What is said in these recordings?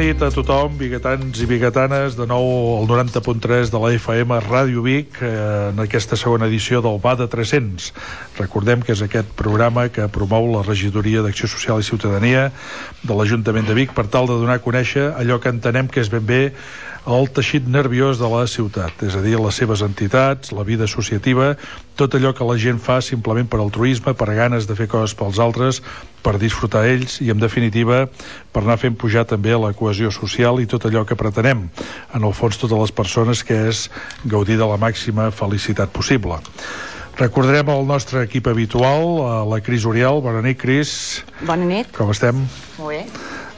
nit a tothom, biguetans i biguetanes, de nou al 90.3 de la FM Ràdio Vic, eh, en aquesta segona edició del BA de 300. Recordem que és aquest programa que promou la Regidoria d'Acció Social i Ciutadania de l'Ajuntament de Vic per tal de donar a conèixer allò que entenem que és ben bé el teixit nerviós de la ciutat, és a dir, les seves entitats, la vida associativa, tot allò que la gent fa simplement per altruisme, per ganes de fer coses pels altres, per disfrutar ells i, en definitiva, per anar fent pujar també la cohesió social i tot allò que pretenem, en el fons totes les persones, que és gaudir de la màxima felicitat possible. Recordarem el nostre equip habitual, la Cris Oriol. Bona nit, Cris. Bona nit. Com estem? Molt bé.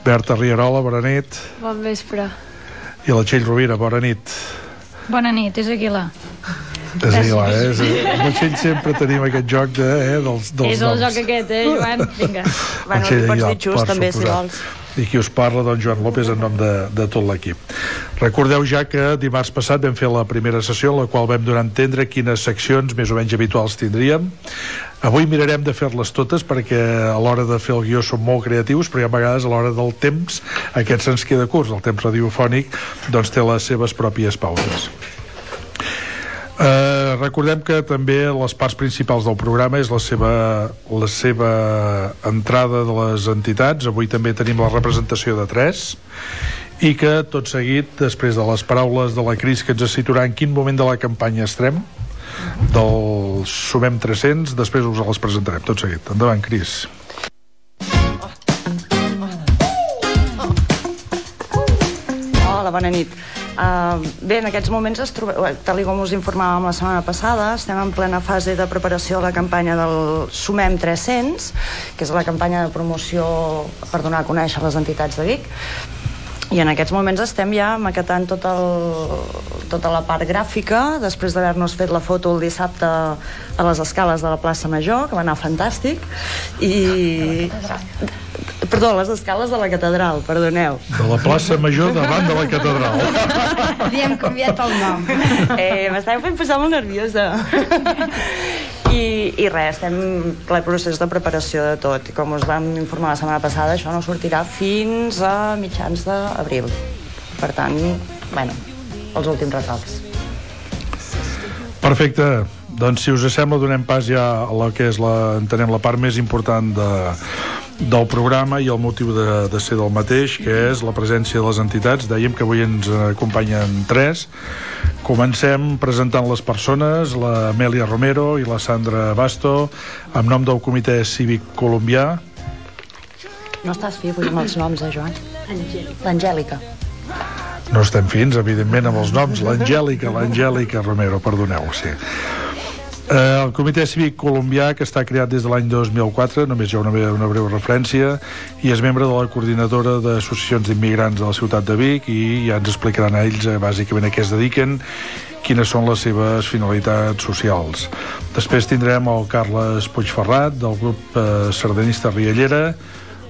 Berta Rierola, bona nit. Bon vespre i la Txell Rovira, bona nit. Bona nit, és Aguilar. És Aguilar, eh? És, amb la Txell sempre tenim aquest joc de, eh, dels, dels És el noms. joc aquest, eh, Joan? Vinga. bueno, tu pots dir just, també, si vols. I qui us parla, doncs, Joan López, en nom de, de tot l'equip. Recordeu ja que dimarts passat vam fer la primera sessió en la qual vam donar a entendre quines seccions més o menys habituals tindríem. Avui mirarem de fer-les totes perquè a l'hora de fer el guió som molt creatius, però hi ha vegades a l'hora del temps aquest se'ns queda curs. El temps radiofònic doncs té les seves pròpies pautes. Uh, recordem que també les parts principals del programa és la seva, la seva entrada de les entitats avui també tenim la representació de tres i que tot seguit després de les paraules de la Cris que ens situarà en quin moment de la campanya estem del Sumem 300 després us les presentarem tot seguit. Endavant, Cris. Hola, bona nit. Uh, bé, en aquests moments, es troba, tal com us informàvem la setmana passada, estem en plena fase de preparació de la campanya del Sumem 300, que és la campanya de promoció per donar a conèixer les entitats de Vic i en aquests moments estem ja maquetant tot el, tota la part gràfica després d'haver-nos fet la foto el dissabte a les escales de la plaça Major que va anar fantàstic i perdó, les escales de la catedral, perdoneu. De la plaça Major davant de la catedral. Li hem canviat el nom. Eh, m'estava fent posar molt nerviosa i, i res, estem en ple procés de preparació de tot. I com us vam informar la setmana passada això no sortirà fins a mitjans d'abril. Per tant, bueno, els últims retocs Perfecte, doncs si us sembla donem pas ja a la que és la, entenem la part més important de, del programa i el motiu de, de ser del mateix, que és la presència de les entitats. Dèiem que avui ens acompanyen tres. Comencem presentant les persones, la Amèlia Romero i la Sandra Basto, en nom del Comitè Cívic Colombià. No estàs fi avui amb els noms, eh, Joan? L'Angèlica. No estem fins, evidentment, amb els noms. L'Angèlica, l'Angèlica Romero, perdoneu, sí. Eh, el Comitè Cívic Colombià, que està creat des de l'any 2004, només hi ha una, una breu referència, i és membre de la coordinadora d'associacions d'immigrants de la ciutat de Vic i ja ens explicaran a ells eh, bàsicament a què es dediquen quines són les seves finalitats socials. Després tindrem el Carles Puigferrat, del grup eh, sardanista Riallera,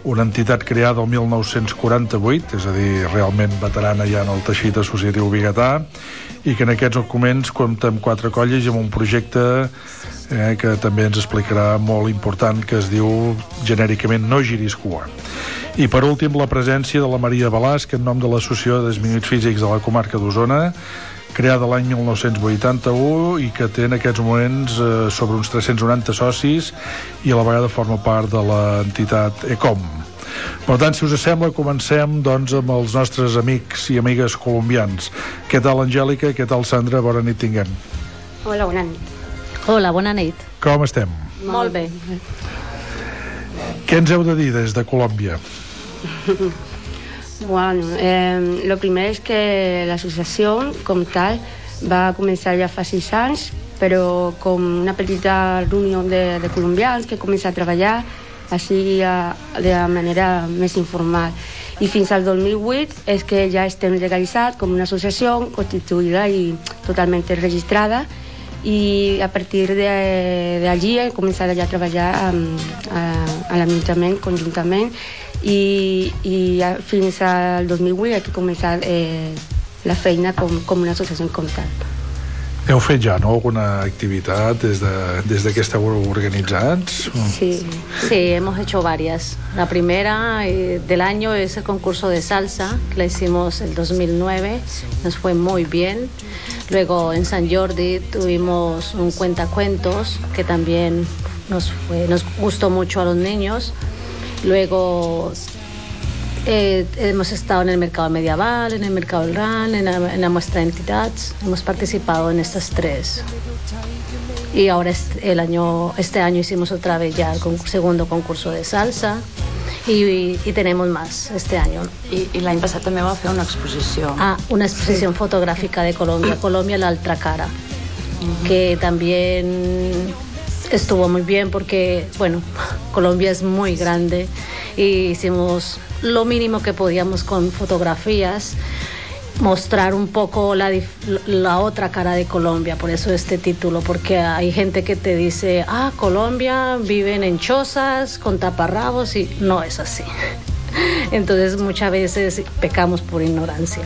una entitat creada el 1948, és a dir, realment veterana ja en el teixit associatiu biguetà, i que en aquests documents compta amb quatre colles i amb un projecte eh, que també ens explicarà molt important que es diu genèricament No giris cua. I per últim la presència de la Maria Balàs, que en nom de l'Associació de Disminuïts Físics de la comarca d'Osona creada l'any 1981 i que té en aquests moments eh, sobre uns 390 socis i a la vegada forma part de l'entitat ECOM. Per tant, si us sembla, comencem doncs, amb els nostres amics i amigues colombians. Què tal, Angèlica? Què tal, Sandra? Bona nit tinguem. Hola, bona nit. Hola, bona nit. Com estem? Molt bé. Què ens heu de dir des de Colòmbia? bueno, eh, lo primer és que l'associació, com tal, va començar ja fa sis anys, però com una petita reunió de, de colombians que comença a treballar així de manera més informal. I fins al 2008 és que ja estem legalitzats com una associació constituïda i totalment registrada i a partir d'allí he començat ja a treballar amb, a, a l'Ajuntament conjuntament i fins al 2008 he començat eh, la feina com, com una associació en comptat. Heu fet ja, no?, alguna activitat des de, des de que esteu organitzats? Sí. sí, hemos hecho varias. La primera eh, del año es el concurso de salsa, que la hicimos el 2009, nos fue muy bien. Luego en San Jordi tuvimos un cuentacuentos, que también nos, fue, nos gustó mucho a los niños. Luego eh, hemos estado en el mercado medieval, en el mercado del RAN, en la, en la muestra de entidades. Hemos participado en estas tres. Y ahora este, el año, este año hicimos otra vez ya el con, segundo concurso de salsa. I, i, i tenemos más este año. I, i l'any passat també va fer una exposició. Ah, una exposición sí. fotográfica de Colombia, Colombia la otra cara, uh -huh. que también estuvo muy bien porque, bueno, Colombia es muy grande y hicimos lo mínimo que podíamos con fotografías mostrar un poco la, la, otra cara de Colombia, por eso este título, porque hay gente que te dice, ah, Colombia viven en chozas, con taparrabos, y no es así. Entonces muchas veces pecamos por ignorancia.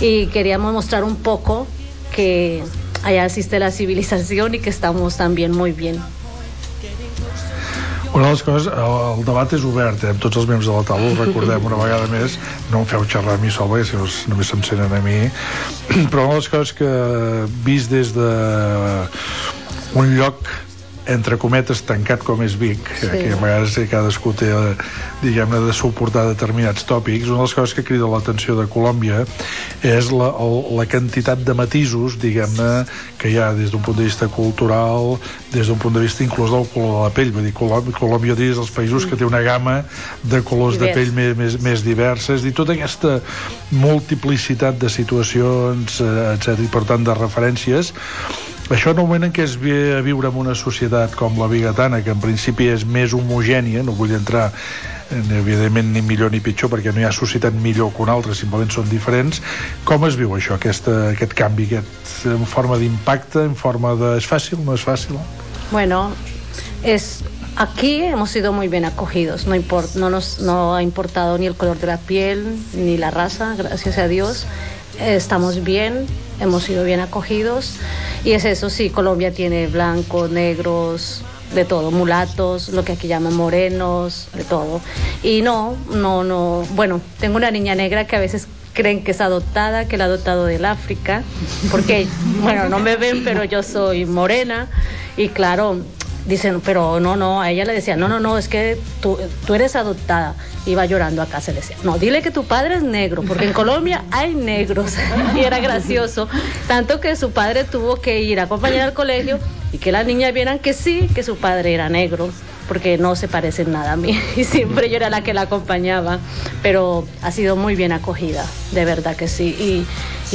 Y queríamos mostrar un poco que allá existe la civilización y que estamos también muy bien. Una de les coses, el, el debat és obert, eh, amb tots els membres de la taula, ho recordem una vegada més, no em feu xerrar a mi sol, perquè si no, només s'encenen a mi, però una de les coses que vist des de un lloc entre cometes tancat com és Vic sí. que a vegades cadascú té diguem-ne de suportar determinats tòpics una de les coses que crida l'atenció de Colòmbia és la, el, la quantitat de matisos diguem-ne que hi ha des d'un punt de vista cultural des d'un punt de vista inclús del color de la pell vull dir, Colòmbia, Colòmbia és dels països que té una gamma de colors Divers. de pell més, més, més diverses i tota aquesta multiplicitat de situacions eh, etc i per tant de referències això en el moment en què es ve a viure en una societat com la bigatana, que en principi és més homogènia, no vull entrar evidentment ni millor ni pitjor perquè no hi ha societat millor que una altra simplement són diferents com es viu això, aquesta, aquest canvi aquest, en forma d'impacte en forma de... és fàcil, no és fàcil? Bueno, es Aquí hemos sido muy bien acogidos, no, import, no nos no ha importado ni el color de la piel ni la raza, gracias a Dios. Estamos bien, hemos sido bien acogidos y es eso, sí, Colombia tiene blancos, negros, de todo, mulatos, lo que aquí llaman morenos, de todo. Y no, no, no, bueno, tengo una niña negra que a veces creen que es adoptada, que la ha adoptado del África, porque, bueno, no me ven, pero yo soy morena y claro, dicen, pero no, no, a ella le decía, no, no, no, es que tú, tú eres adoptada. Iba llorando a casa, le decía, no, dile que tu padre es negro, porque en Colombia hay negros. y era gracioso, tanto que su padre tuvo que ir a acompañar al colegio y que las niñas vieran que sí, que su padre era negro porque no se parecen nada a mí y siempre yo era la que la acompañaba, pero ha sido muy bien acogida, de verdad que sí. Y,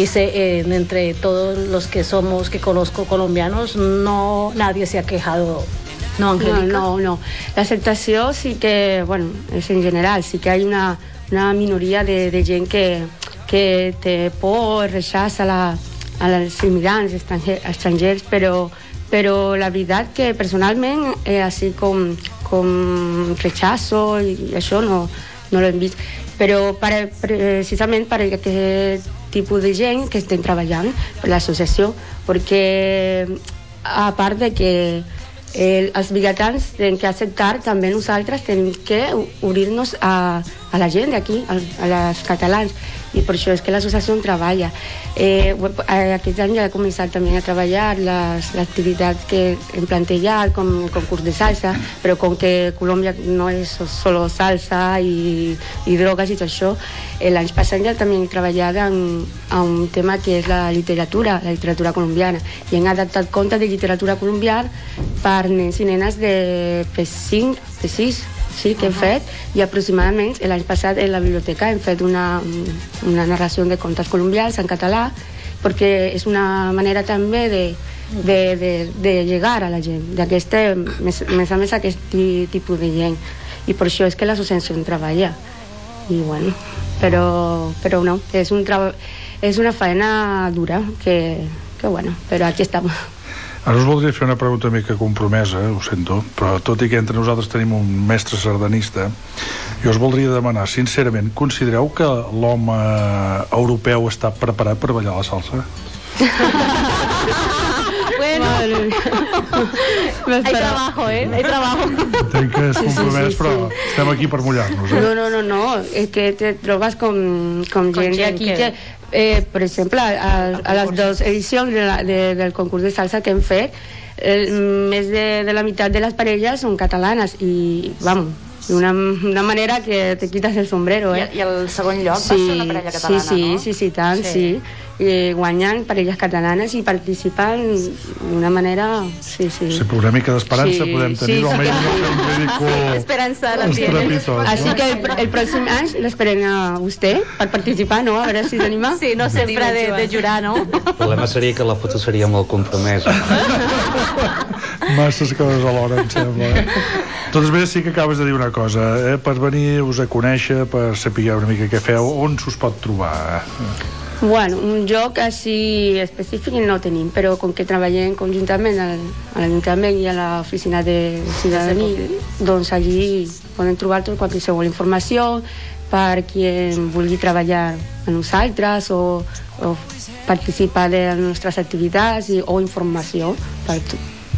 y sé, eh, entre todos los que somos, que conozco colombianos, no nadie se ha quejado. No? No, no, no. La aceptació sí que, bueno, és en general, sí que hi ha una, una minoria de, de gent que, que té por, rechaça la, a els immigrants estrangers, estrangers però però la veritat que personalment eh, així com, com rechazo i això no, no l'hem vist. Però per, precisament per aquest tipus de gent que estem treballant per l'associació perquè a part de que eh, els bigatans tenen que acceptar també nosaltres tenim que obrir-nos a, a la gent d'aquí, a, a les catalans i per això és que l'associació treballa. Eh, aquest any ja he començat també a treballar les, les activitats que hem plantejat, com el concurs de salsa, però com que Colòmbia no és solo salsa i, i drogues i tot això, eh, l'any passat ja també he treballat en, en un tema que és la literatura, la literatura colombiana, i hem adaptat contes de literatura colombiana per nens i nenes de P5, P6, sí, que hem fet i aproximadament l'any passat en la biblioteca hem fet una, una narració de contes colombians en català perquè és una manera també de, de, de, de llegar a la gent, d'aquesta, més, més a més aquest tipus de gent. I per això és que l'associació treballa. I bueno, però, però no, és, un és una feina dura que, que bueno, però aquí estem. Ara us voldria fer una pregunta mica compromesa, ho sento, però tot i que entre nosaltres tenim un mestre sardanista, jo us voldria demanar, sincerament, considereu que l'home europeu està preparat per ballar la salsa? bueno, hay trabajo, ¿eh? Hay trabajo. Entenc que és Sí, sí, compromès, sí, però sí. estem aquí per mullar-nos. Eh? No, no, no, no, és que te trobes com, com Com gent gent que- que... Eh, per exemple, a, a les dues edicions de la, de, del concurs de salsa que hem fet, eh, més de, de la meitat de les parelles són catalanes i, vamos, d'una una manera que te quitas el sombrero, I, eh? I el segon lloc va ser una parella catalana, sí, sí, no? sí, sí, tant, Sí. sí. I guanyen parelles catalanes i participen d'una manera... Sí, sí. Sí, però una mica d'esperança Sí, podem tenir, sí, o almenys sí. un ridícul Esperança la tiene. Així que el, el pròxim any l'esperem a vostè per participar, no? A veure si s'anima. Sí, no sempre de, de jurar, no? El problema seria que la foto seria molt compromesa. Masses coses alhora, em sembla. Eh? De totes maneres, sí que acabes de dir una cosa. Eh? Per venir-vos a conèixer, per saber una mica què feu, on s'us pot trobar? Bueno, un lloc així específic no tenim, però com que treballem conjuntament al, a l'Ajuntament i a l'oficina de ciutadania, doncs allí poden trobar tota qualsevol informació per qui vulgui treballar amb nosaltres o, o participar de les nostres activitats i, o informació per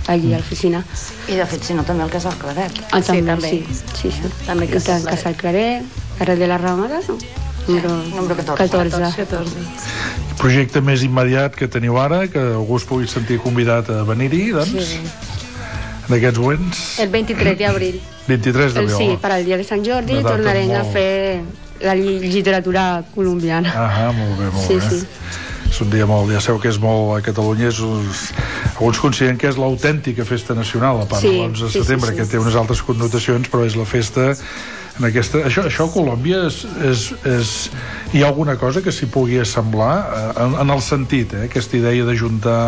allí a l'oficina. I de fet, si no, també el Casal Claret. Ah, Sí, també, també. sí, sí, sí. També I Casal tant, Claret. Casal Claret, carrer de la Ramada, no? número, número 14. 14. Projecte més immediat que teniu ara, que algú es pugui sentir convidat a venir-hi, doncs, Sí. en aquests moments, El 23 de abril. 23 El, d'abril. sí, per al dia de Sant Jordi tornarem a molt- fer la literatura colombiana. Ah, molt bé, molt Sí, bé. sí. És un dia molt, ja sabeu que és molt, a Catalunya és, uns, alguns consideren que és l'autèntica festa nacional, a part Sí, de l'11 de sí, sí, setembre, sí. que té unes altres connotacions, però és la festa en aquesta... Això, això a Colòmbia és, és, és, hi ha alguna cosa que s'hi pugui assemblar eh, en, en el sentit, eh, aquesta idea d'ajuntar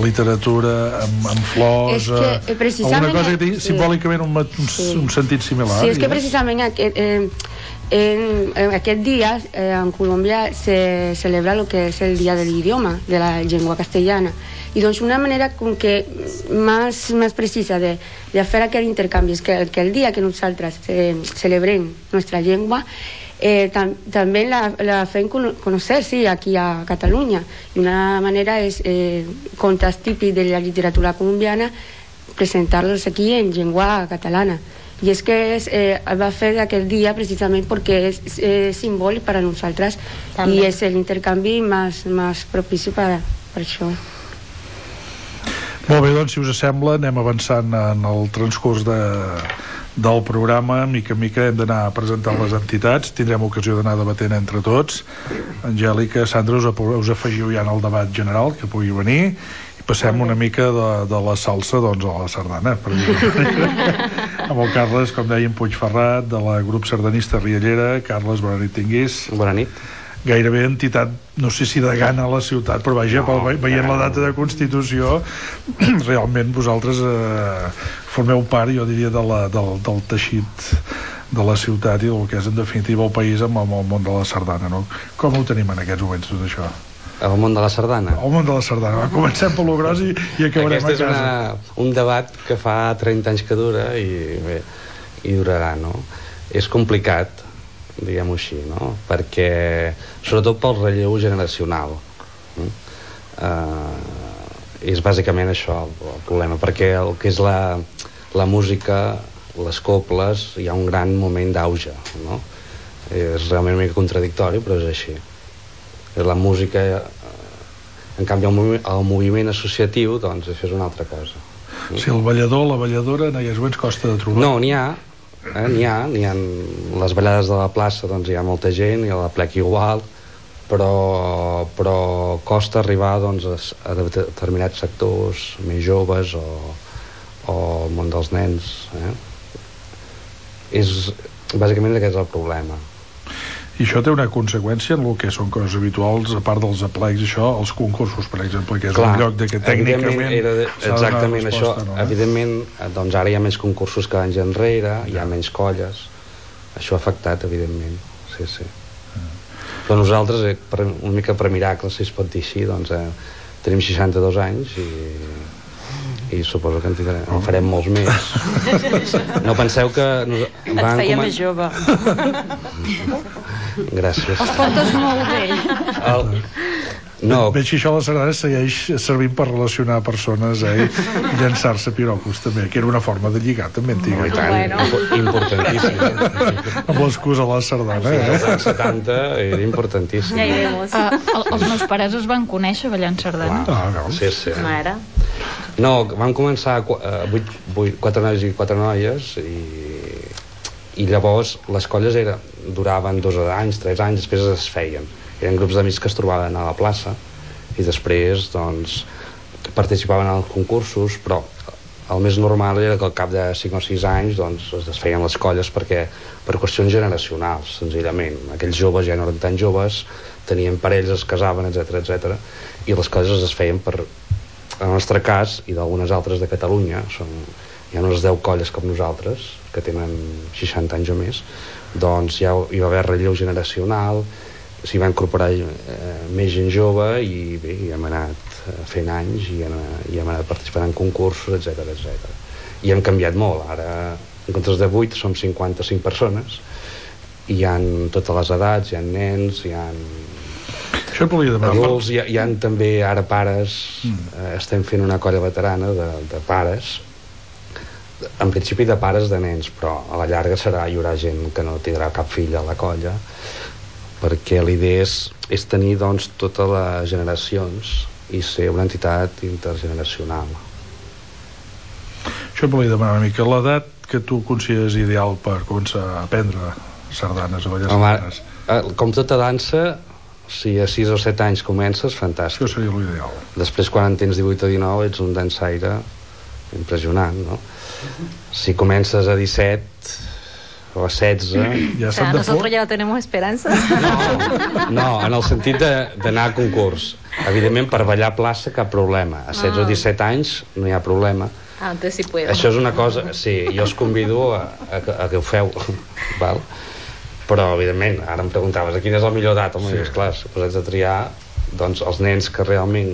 literatura amb, amb flors És que, eh, precisament, alguna cosa que tingui sí. simbòlicament un, un, Sí. un sentit similar Sí, és que precisament aquest, eh, en, en aquest dia eh, en Colòmbia se celebra el que és el dia de l'idioma, de la llengua castellana. I doncs una manera com que més, més precisa de, de fer aquest intercanvi és que, que el dia que nosaltres eh, celebrem nostra llengua eh, tam, també la, la fem cono- conèixer sí, aquí a Catalunya. I una manera és eh, contes típics de la literatura colombiana presentar-los aquí en llengua catalana. I és que és, eh, el va fer aquell dia precisament perquè és, és simbòlic per a nosaltres També. i és l'intercanvi més, més propici per, per això. Molt bé, doncs, si us sembla, anem avançant en el transcurs de, del programa. Mica en mica hem d'anar presentant les entitats. Tindrem ocasió d'anar debatent entre tots. Angèlica, Sandra, us, us afegiu ja en el debat general, que pugui venir. Passem una mica de, de la salsa doncs, a la sardana, per dir amb el Carles, com dèiem, Puigferrat, de la grup sardanista Riallera. Carles, bona nit tinguis Bona nit. gairebé entitat, no sé si de gana a la ciutat, però vaja, no, ve- veient la data de Constitució, realment vosaltres eh, formeu part, jo diria, de la, del, del teixit de la ciutat i del que és en definitiva el país amb, amb el món de la sardana, no? Com ho tenim en aquests moments tot això? El món de la sardana. El món de la sardana, va, comencem per lo gros i, i acabarem Aquest és a casa. una, un debat que fa 30 anys que dura i, bé, i durarà, no? És complicat, diguem-ho així, no? Perquè, sobretot pel relleu generacional, mm? uh, és bàsicament això el, el problema, perquè el que és la, la música, les coples, hi ha un gran moment d'auge, no? És realment una mica contradictori, però és així. La música eh, en canvi el, movi el moviment associatiu doncs això és una altra cosa Si el ballador, la balladora, en aquests moments costa de trobar. no, n'hi ha eh, n'hi ha, n'hi ha les ballades de la plaça doncs hi ha molta gent i a la plec igual però, però costa arribar doncs, a, determinats sectors més joves o, o el món dels nens eh? és bàsicament aquest és el problema I això té una conseqüència en el que són coses habituals, a part dels aplecs, això, els concursos, per exemple, que és Clar, un lloc de que tècnicament era de, s'ha de exactament això resposta, no? eh? evidentment doncs ara hi ha més concursos que anys enrere hi ha menys colles això ha afectat evidentment sí, sí. però nosaltres eh, per, una mica per miracle si es pot dir així doncs, eh, tenim 62 anys i, i suposo que en, tindrem, en farem molts més no penseu que nos, Et feia comen- més jove. gràcies Portes molt bé. el, No. Veig que això la sardana segueix servint per relacionar persones eh, i llançar-se piropos també, que era una forma de lligar també antiga. I tant, Bueno. impo- importantíssim. Amb l'excusa de la sardana, Als eh? anys 70 era importantíssim. Ja iremos. Uh, el, els meus pares es van conèixer ballant sardana. Ah, veus? Sí, sí. No era? No, vam començar uh, vuit, vuit, quatre nois i quatre noies i, i llavors les colles era, duraven dos anys, tres anys, després es feien. Eren grups d'amics que es trobaven a la plaça i després doncs, participaven en els concursos, però el més normal era que al cap de 5 o 6 anys doncs, es desfeien les colles perquè per qüestions generacionals, senzillament. Aquells joves ja no eren tan joves, tenien parells, es casaven, etc etc. i les colles es desfeien per, en el nostre cas i d'algunes altres de Catalunya són, hi ha unes 10 colles com nosaltres que tenen 60 anys o més doncs ja hi va haver relleu generacional s'hi va incorporar eh, més gent jove i bé, hi hem anat eh, fent anys i hem, i hem anat participant en concursos, etc etc. I hem canviat molt, ara en comptes de 8 som 55 persones hi ha totes les edats, hi ha nens, hi ha Això et volia demanar. adults, hi ha, hi ha també ara pares, eh, estem fent una colla veterana de, de pares, en principi de pares de nens, però a la llarga serà, hi haurà gent que no tindrà cap fill a la colla, perquè l'idea és, és tenir doncs, totes les generacions i ser una entitat intergeneracional. Això et volia demanar una mica. L'edat que tu consideres ideal per començar a aprendre sardanes, a ballar sardanes. com tota dansa, si a 6 o 7 anys comences, fantàstic. Això seria l'ideal. Després, quan en tens 18 o 19, ets un dansaire impressionant, no? Si comences a 17 o a 16... Ja O sea, s'han de nosotros por... ya tenemos esperanza. No, no en el sentit de- d'anar a concurs. Evidentment, per ballar a plaça, cap problema. A 16 o 17 anys no hi ha problema. Ah, entonces sí puedo. Això és una cosa... Sí, jo us convido a, a, que- a que ho feu, val? Però, evidentment, ara em preguntaves a quina és la millor edat, home, sí. clar, si posats a triar, doncs els nens que realment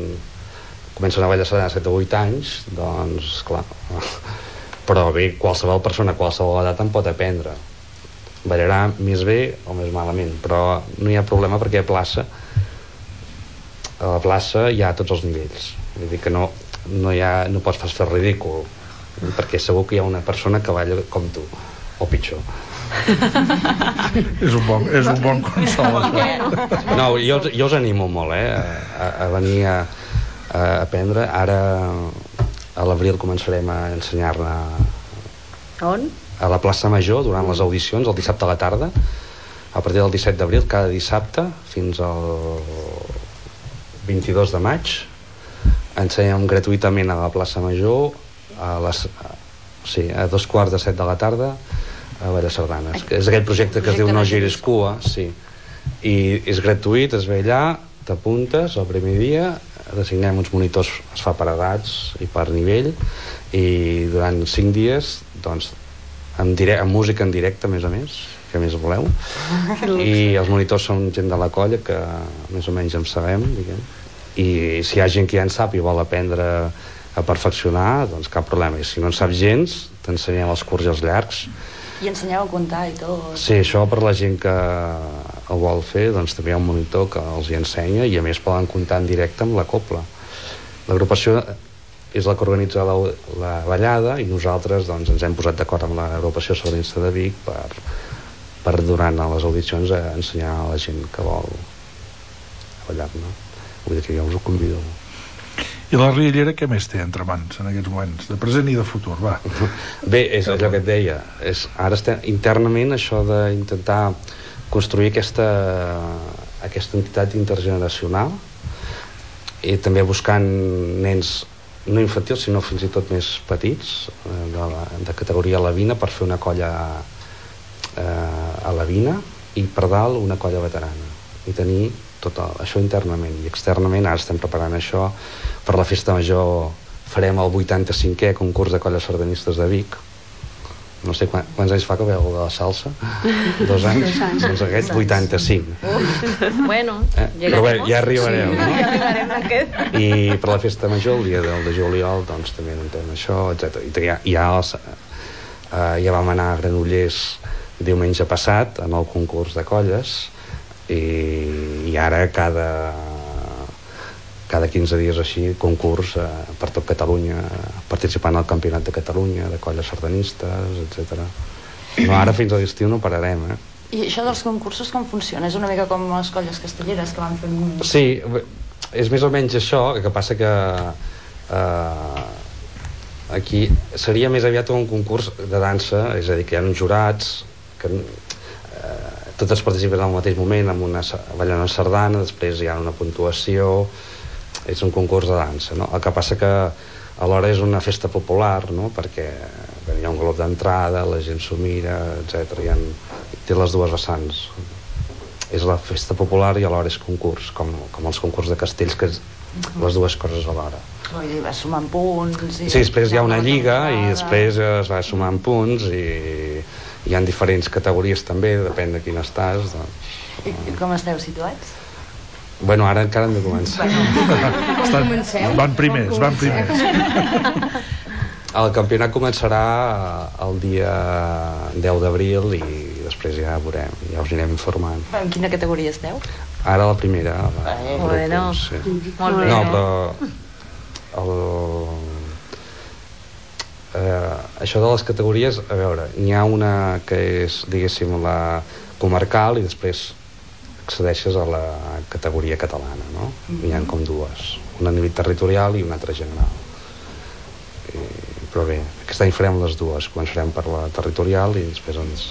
comencen a ballar a 7 o 8 anys, doncs, clar, però bé, qualsevol persona a qualsevol edat en pot aprendre. Ballarà més bé o més malament, però no hi ha problema perquè a plaça a la plaça hi ha tots els nivells. Vull dir que no, no, hi ha, no pots fer ridícul, perquè segur que hi ha una persona que balla com tu, o pitjor. És un bon, és un bon consol, això. No, jo, jo us animo molt, eh, a, a venir a, a aprendre. Ara, a l'abril, començarem a ensenyar-ne On? a la plaça Major durant les audicions, el dissabte a la tarda, a partir del 17 d'abril, cada dissabte, fins al 22 de maig. Ensenyem gratuïtament a la plaça Major a, les, a, sí, a dos quarts de set de la tarda a Valla Sardanes. Que és aquell projecte que es diu No giris cua, sí. I és gratuït, es ve allà, t'apuntes el primer dia, designem uns monitors, es fa per edats i per nivell, i durant cinc dies, doncs, amb, direct, amb música en directe, a més a més, que més voleu, i els monitors són gent de la colla que més o menys en sabem, diguem, i si hi ha gent que ja en sap i vol aprendre a perfeccionar, doncs cap problema. I si no en saps gens, t'ensenyem els curts i els llargs. I ensenyeu a comptar i tot. Sí, això per la gent que ho vol fer, doncs també hi ha un monitor que els hi ensenya i a més poden comptar en directe amb la copla. L'agrupació és la que organitza la, la ballada i nosaltres doncs, ens hem posat d'acord amb l'agrupació Sabrinista de Vic per, per durant les audicions a ensenyar a la gent que vol ballar-ne. Vull dir que jo us ho convido. I la riallera què més té entre mans en aquests moments? De present i de futur, va. Bé, és allò que et deia. És, ara estem internament això d'intentar construir aquesta, aquesta entitat intergeneracional i també buscant nens no infantils, sinó fins i tot més petits, eh, de, la, de categoria alevina, per fer una colla eh, alevina i per dalt una colla veterana. I tenir tot el, això internament. I externament ara estem preparant això per la festa major farem el 85è concurs de colles sardanistes de Vic no sé quan, quants anys fa que veu de la salsa dos anys, Dos anys. doncs aquest 85 Bueno, eh? però bé, ja arribareu no? Ja arribarem i per la festa major el dia del de juliol doncs també anem això, etc. i ja, ja, els, eh, ja vam anar a Granollers diumenge passat en el concurs de colles i, i ara cada cada 15 dies així concurs eh, per tot Catalunya participant al Campionat de Catalunya de colles sardanistes, etc. No, ara fins a l'estiu no pararem eh? I això dels concursos com funciona? És una mica com les colles castelleres que van fent... Sí, bé, és més o menys això, el que passa que eh, aquí seria més aviat un concurs de dansa, és a dir, que hi ha uns jurats que eh, totes participen al mateix moment amb una, ballant una sardana, després hi ha una puntuació, és un concurs de dansa, no? El que passa que alhora és una festa popular, no? Perquè hi ha un glob d'entrada, la gent s'ho mira, etc. Ha, té les dues vessants. És la festa popular i alhora és concurs, com, com els concurs de castells, que és les dues coses alhora. Vull dir, vas sumant punts... I Sí, després hi ha una lliga i després es va sumant punts i hi han diferents categories també, depèn de quin estàs. Doncs. I, I com esteu situats? Bueno, ara encara hem de començar. Estan, van primers, van primers. El campionat començarà el dia 10 d'abril i després ja veurem, ja us anirem informant. En quina categoria esteu? Ara la primera. La, Eh, grup, bueno. sí. Molt bé. No, però el, eh, això de les categories, a veure, n'hi ha una que és, diguéssim, la comarcal i després accedeixes a la categoria catalana, no? Hi ha com dues, una a nivell territorial i una altra general. I, però bé, aquest any farem les dues, començarem per la territorial i després ens...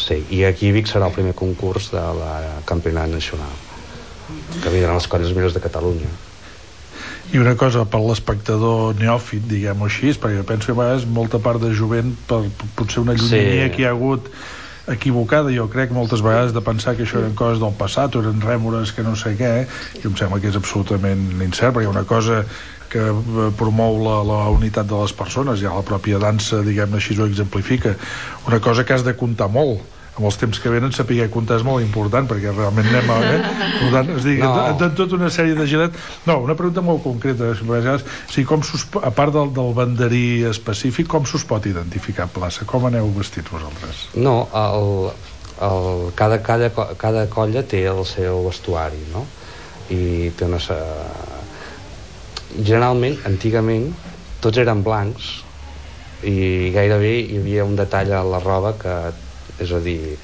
Sí, i aquí Vic serà el primer concurs de la campionat nacional que vindran les colles millors de Catalunya I una cosa per l'espectador neòfit, diguem-ho així, perquè penso que a vegades molta part de jovent, per, per potser una llunyania Sí. que hi ha hagut equivocada, jo crec, moltes vegades de pensar que això eren coses del passat, o eren rèmores que no sé què, i em sembla que és absolutament incert, perquè una cosa que eh, promou la, la unitat de les persones, ja la pròpia dansa, diguem-ne així, ho exemplifica. Una cosa que has de comptar molt, amb els temps que venen saber comptar és molt important perquè realment anem. Eh? Per tant, es digui, No. de, tota una sèrie de genet no, una pregunta molt concreta si com a part del, del banderí específic com s'us pot identificar plaça com aneu vestits vosaltres no, el, el, cada, cada, cada colla té el seu vestuari no? i té una generalment, antigament tots eren blancs i gairebé hi havia un detall a la roba que és a dir,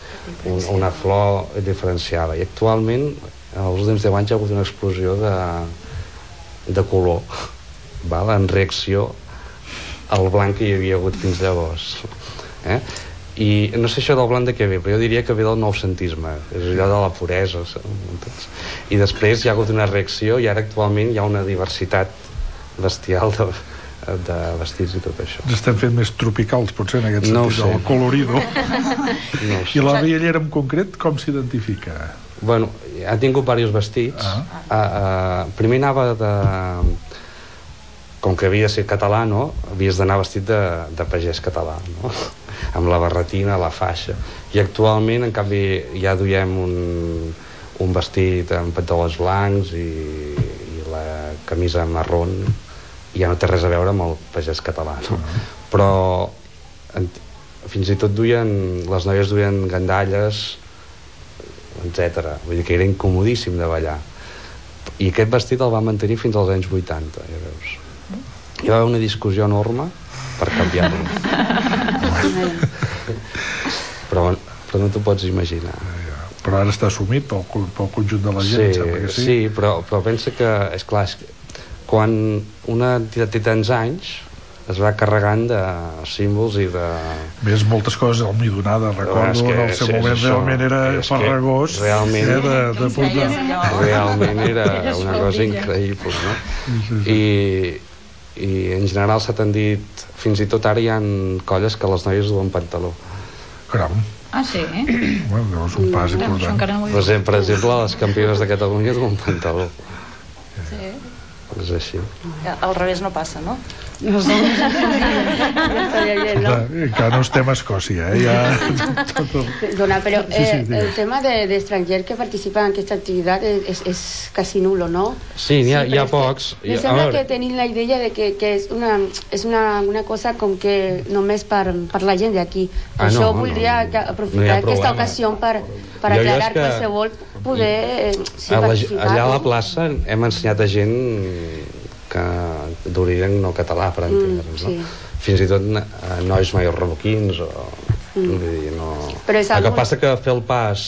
un, una flor diferenciada i actualment als últims 10 anys hi ha hagut una explosió de, de color val? en reacció al blanc que hi havia hagut fins llavors eh? i no sé això del blanc de què ve però jo diria que ve del noucentisme és allò de la puresa saps? i després hi ha hagut una reacció i ara actualment hi ha una diversitat bestial de, de vestits i tot això ens estem fent més tropicals potser en aquest No ho sentit, sé. el colorido no ho sé. i la riallera en concret com s'identifica? Bueno, ha tingut diversos vestits. Ah. Uh, uh, primer anava de... Com que havia de ser català, no? Havies d'anar vestit de, de pagès català, no? Amb la barretina, la faixa. I actualment, en canvi, ja duiem un, un vestit amb pantalons blancs i, i la camisa marrón ja no té res a veure amb el pagès català, no? Però en, fins i tot duien, les noies duien gandalles etc. Vull dir que era incomodíssim de ballar. I aquest vestit el va mantenir fins als anys 80, ja veus. Hi va haver una discussió enorme per canviar-lo. però, però no t'ho pots imaginar. però ara està assumit pel, pel conjunt de la gent em sembla que sí, sí, sí però, però pensa que, és clar, és quan una entitat té tants anys es va carregant de símbols i de... Més moltes coses al Midonada, recordo, que en el seu és moment això, realment era farragós realment- eh, de, de portar. realment era una cosa increïble no? I, i en general s'ha tendit fins i tot ara hi ha colles que les noies duen pantaló Caram, Ah, sí? bueno, és un pas No, això important. no exemple, per exemple les campiones de Catalunya duen pantaló Sí. És així. Al revés no passa, no? No sé. ¿no? Encara no estem a Escòcia, eh? Ja, Sí, sí, eh, el tema de, de extranjeros que participan en esta actividad es, es casi nulo, ¿no? Sí, n'hi ha, hi però ha és que pocs. A sembla veure, que tenim la idea de que, que és, una, és una, una cosa com que només per, per la gent d'aquí. Ah, no, això no, voldria no, que no hi aprofitar aquesta ocasió per, per aclarar és que- qualsevol poder eh, sí, a la, participar. allà a la plaça hem ensenyat a gent que d'origen no català, per entendre'ns, sí. no? Fins i tot nois marroquins o... Vull dir, no... Però és el que passa que fer el pas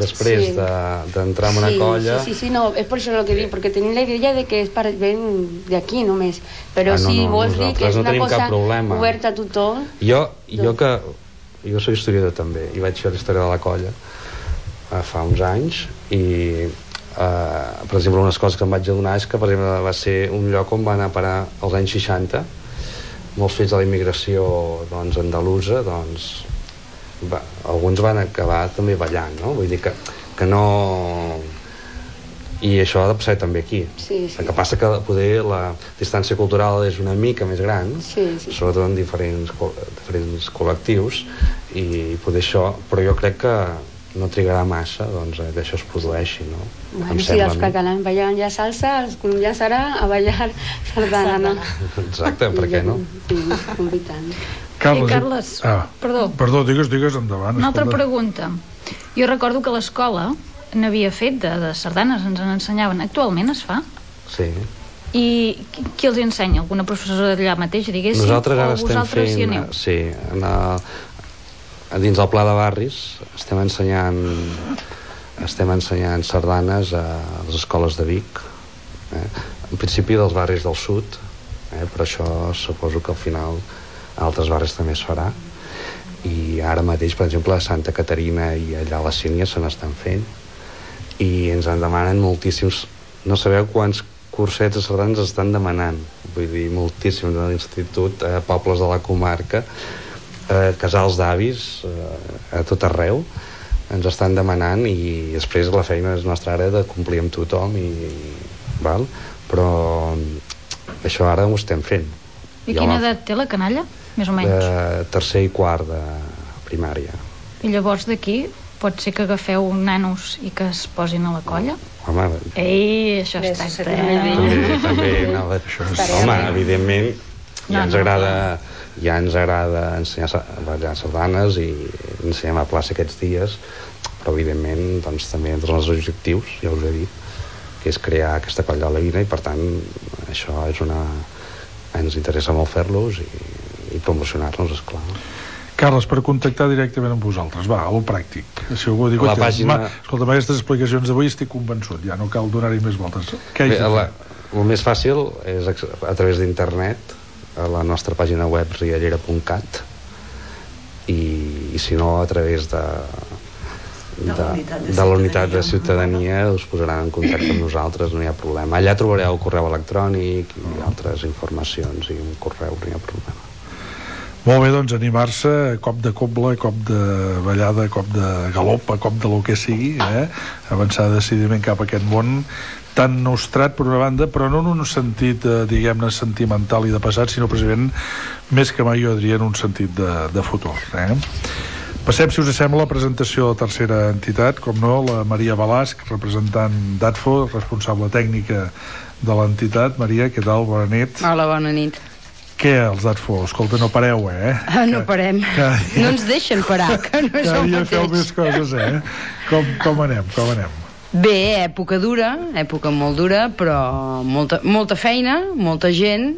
després Sí. de- d'entrar en una sí, colla... Sí, sí, sí, no, és per això el que dic, perquè tenim la idea de que és per ven d'aquí només. Però Ah, no, si no, vols dir que és no una cosa oberta a tothom, Jo, jo que... Jo soc historiador també, i vaig fer la història de la colla eh, fa uns anys, i eh, per exemple, unes coses que em vaig adonar és que, per exemple, va ser un lloc on va anar a parar als anys 60 molts fets de la immigració doncs, andalusa, doncs, va, alguns van acabar també ballant, no? Vull dir que, que no... I això ha de passar també aquí. Sí, sí. El que passa que poder la distància cultural és una mica més gran, Sí, sí. sobretot en diferents, diferents col·lectius, i poder això... Però jo crec que no trigarà massa doncs, eh, que això es produeixi, no? Bueno, Em si sembla els catalans ballen ja salsa, els colombians ara a ballar sardana, no? Exacte, per què no? Sí, convitant. Carles, I Carles, ah, perdó. Perdó, digues, digues, endavant. Una altra escolta. pregunta. Jo recordo que a l'escola n'havia fet de, de sardanes, ens en ensenyaven. Actualment es fa? Sí. I qui, qui els ensenya? Alguna professora d'allà mateix, diguéssim? Nosaltres ara o estem vosaltres hi fent... aneu? Sí, en el, dins del pla de barris estem ensenyant estem ensenyant sardanes a les escoles de Vic eh? en principi dels barris del sud eh? però això suposo que al final a altres barris també es farà i ara mateix per exemple a Santa Caterina i allà a la Sínia se n'estan fent i ens en demanen moltíssims no sabeu quants cursets de sardanes estan demanant vull dir moltíssims de l'institut a pobles de la comarca eh, casals d'avis eh, a tot arreu ens estan demanant i després la feina és nostra ara de complir amb tothom i, val? però això ara ho estem fent I Jo quina la- edat té la canalla? Més o menys. de tercer i quart de primària I llavors d'aquí pot ser que agafeu nanos i que es posin a la colla? home, Ei, això està... bé. també, també no, Això home, evidentment ja No, ens no, agrada ja ens agrada ensenyar ballar sardanes i ensenyem a plaça aquests dies però evidentment doncs, també entre els objectius ja us he dit que és crear aquesta colla a la vida i per tant això és una ens interessa molt fer-los i, i promocionar-los, esclar. Carles, per contactar directament amb vosaltres, va, a lo pràctic. Si algú diu, La "Hòstia, pàgina- ma, escolta, amb aquestes explicacions d'avui estic convençut, ja no cal donar-hi més voltes. Què Bé, de la, el més fàcil és a través d'internet a la nostra pàgina web riallera.cat i, i si no a través de de, la unitat de de la unitat de ciutadania. us posaran en contacte amb nosaltres, no hi ha problema. Allà trobareu el correu electrònic i altres informacions i un correu, no hi ha problema. Molt bé, doncs animar-se, cop de cobla, cop de ballada, cop de galop, a cop de lo que sigui, eh? avançar decididament cap a aquest món tan nostrat per una banda, però no en un sentit, eh, diguem-ne, sentimental i de passat, sinó precisament més que mai jo diria en un sentit de, de futur. Eh? Passem, si us sembla, a la presentació de la tercera entitat, com no, la Maria Balasc, representant d'ATFO, responsable tècnica de l'entitat. Maria, què tal? Bona nit. Hola, bona nit. Què, els d'ATFO? Escolta, no pareu, eh? Ah, no parem. cada dia- No ens deixen parar, que no és el dia feu mateix. més coses, eh? Com, com anem, com anem? Bé, època dura, època molt dura, però molta, molta feina, molta gent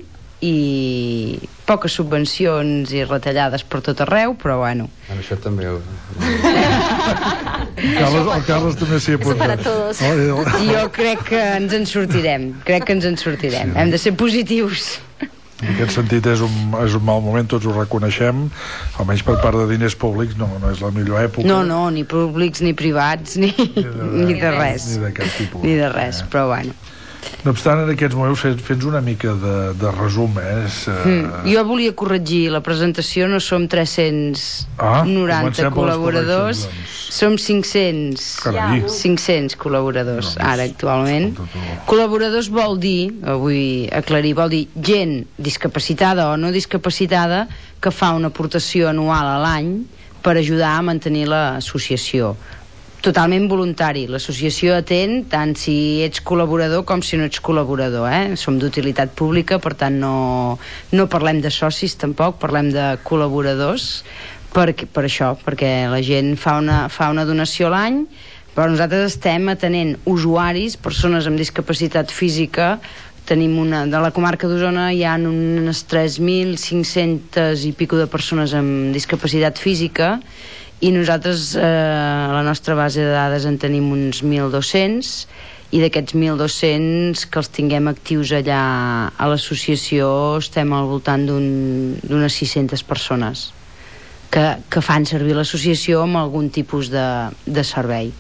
i poques subvencions i retallades per tot arreu, però bueno. Bueno, això també... ho- El Carles, el Carles també s'hi apunta. para todos. Oh, i el- Jo crec que ens en sortirem, crec que ens en sortirem. Hem de ser positius. En aquest sentit és un, és un mal moment, tots ho reconeixem, almenys per part de diners públics no, no és la millor època. No, no, ni públics, ni privats, ni, ni de res. Ni de cap tipus. Ni de res, però bueno. No obstant, en aquests moments fes, fes una mica de, de resum, eh? És, uh... Mm. Jo volia corregir, la presentació no som 390 Ah, col·laboradors, doncs. som 500. Carai. 500 col·laboradors, No, ara actualment. Col·laboradors vol dir, eh, vull aclarir, vol dir gent discapacitada o no discapacitada que fa una aportació anual a l'any per ajudar a mantenir l'associació totalment voluntari. L'associació atén tant si ets col·laborador com si no ets col·laborador. Eh? Som d'utilitat pública, per tant no, no parlem de socis tampoc, parlem de col·laboradors per, per això, perquè la gent fa una, fa una donació l'any però nosaltres estem atenent usuaris, persones amb discapacitat física tenim una, de la comarca d'Osona hi ha unes 3.500 i pico de persones amb discapacitat física i nosaltres eh, la nostra base de dades en tenim uns 1.200 i d'aquests 1.200 que els tinguem actius allà a l'associació estem al voltant d'unes un, 600 persones que, que fan servir l'associació amb algun tipus de, de servei.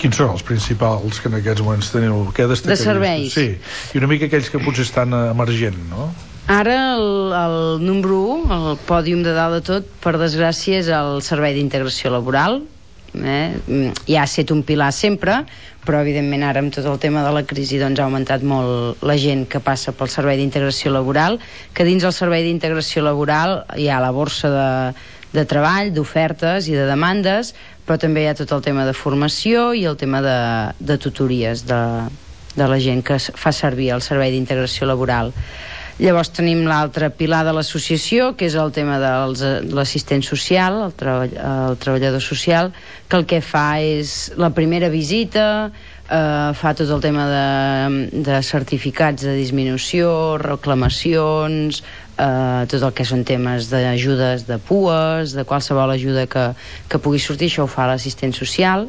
Quins són els principals que en aquests moments teniu? Què? De serveis. Sí, i una mica aquells que potser estan emergent, no? Ara el, el número 1, el pòdium de dalt de tot, per desgràcia, és el Servei d'Integració Laboral. Eh? Ja ha estat un pilar sempre, però evidentment ara amb tot el tema de la crisi doncs, ha augmentat molt la gent que passa pel Servei d'Integració Laboral, que dins el Servei d'Integració Laboral hi ha la borsa de, de treball, d'ofertes i de demandes, però també hi ha tot el tema de formació i el tema de, de tutories de, de la gent que fa servir el servei d'integració laboral. Llavors tenim l'altre pilar de l'associació, que és el tema de l'assistent social, el, treball, el treballador social, que el que fa és la primera visita, eh, fa tot el tema de, de certificats de disminució, reclamacions, eh, tot el que són temes d'ajudes de pues, de qualsevol ajuda que, que pugui sortir, això ho fa l'assistent social.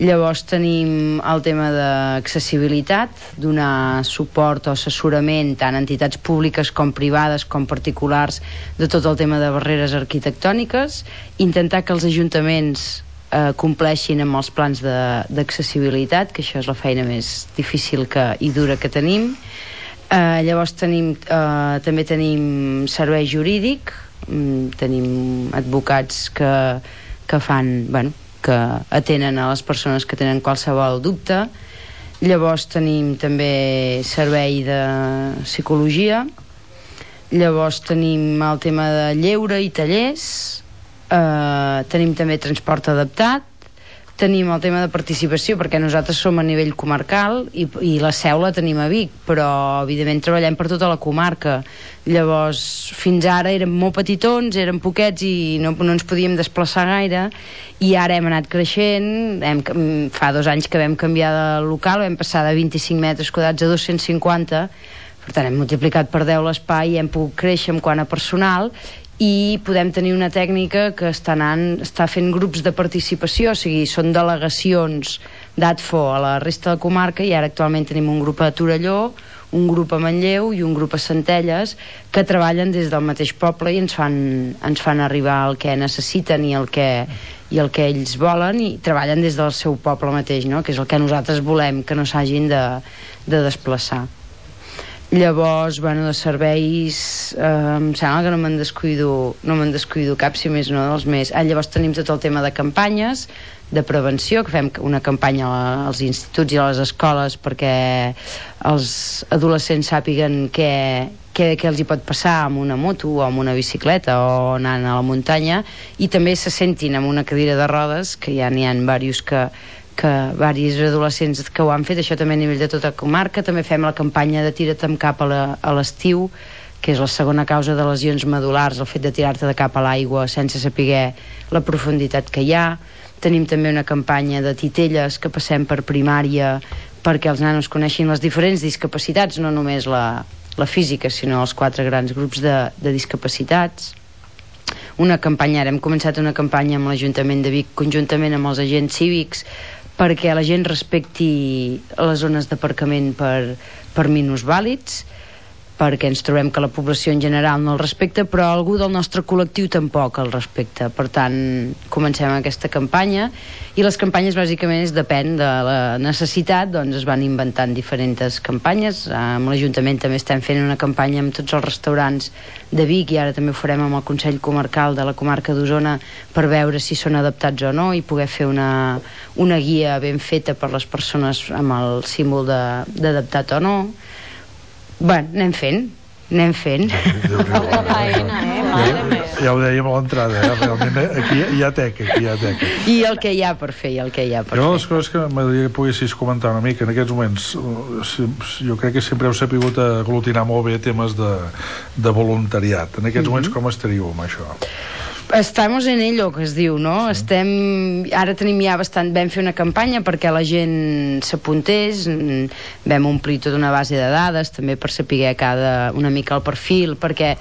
Llavors tenim el tema d'accessibilitat, donar suport o assessorament tant a entitats públiques com privades com particulars de tot el tema de barreres arquitectòniques, intentar que els ajuntaments eh, compleixin amb els plans d'accessibilitat, que això és la feina més difícil que, i dura que tenim. Eh, llavors tenim, eh, també tenim servei jurídic, mm, tenim advocats que, que fan, bueno, que atenen a les persones que tenen qualsevol dubte. Llavors tenim també servei de psicologia. Llavors tenim el tema de lleure i tallers. Eh, tenim també transport adaptat tenim el tema de participació perquè nosaltres som a nivell comarcal i, i la seu la tenim a Vic però evidentment treballem per tota la comarca. Llavors fins ara érem molt petitons, érem poquets i no, no ens podíem desplaçar gaire i ara hem anat creixent. Hem, fa dos anys que vam canviar de local vam passar de 25 metres quadrats a 250 per tant hem multiplicat per 10 l'espai i hem pogut créixer en quant a personal i podem tenir una tècnica que està, anant, està fent grups de participació, o sigui, són delegacions d'ATFO a la resta de la comarca i ara actualment tenim un grup a Torelló, un grup a Manlleu i un grup a Centelles que treballen des del mateix poble i ens fan, ens fan arribar el que necessiten i el que, i el que ells volen i treballen des del seu poble mateix, no? que és el que nosaltres volem, que no s'hagin de, de desplaçar. Llavors, bueno, de serveis, eh, em sembla que no me'n descuido, no me'n descuido cap, si més no dels més. Ah, llavors tenim tot el tema de campanyes, de prevenció, que fem una campanya als instituts i a les escoles perquè els adolescents sàpiguen què, què, què els hi pot passar amb una moto o amb una bicicleta o anant a la muntanya i també se sentin amb una cadira de rodes, que ja n'hi ha diversos que, que varis adolescents que ho han fet, això també a nivell de tota la comarca, també fem la campanya de tira't amb cap a l'estiu, que és la segona causa de lesions medulars, el fet de tirar-te de cap a l'aigua sense saber la profunditat que hi ha. Tenim també una campanya de titelles que passem per primària perquè els nanos coneixin les diferents discapacitats, no només la, la física, sinó els quatre grans grups de, de discapacitats una campanya, ara hem començat una campanya amb l'Ajuntament de Vic conjuntament amb els agents cívics perquè la gent respecti les zones d'aparcament per, per minusvàlids perquè ens trobem que la població en general no el respecta, però algú del nostre col·lectiu tampoc el respecta. Per tant, comencem aquesta campanya i les campanyes bàsicament depèn de la necessitat, doncs es van inventant diferents campanyes. Amb l'Ajuntament també estem fent una campanya amb tots els restaurants de Vic i ara també ho farem amb el Consell Comarcal de la comarca d'Osona per veure si són adaptats o no i poder fer una, una guia ben feta per les persones amb el símbol d'adaptat o no Bueno, anem fent, anem fent. Molta feina, eh? Meva. Ja ho dèiem a l'entrada, eh? realment eh, aquí hi ha teca, aquí hi ha teca. I el que hi ha per fer, i el que hi ha per Jo fer. les coses que m'agradaria que poguessis comentar una mica en aquests moments, eh, jo crec que sempre heu sapigut aglutinar molt bé temes de, de voluntariat. En aquests moments com estaríeu amb això? Estamos en ello, que es diu, no? Sí. Estem... Ara tenim ja bastant... Vam fer una campanya perquè la gent s'apuntés, vam omplir tota una base de dades, també per saber cada, una mica el perfil, perquè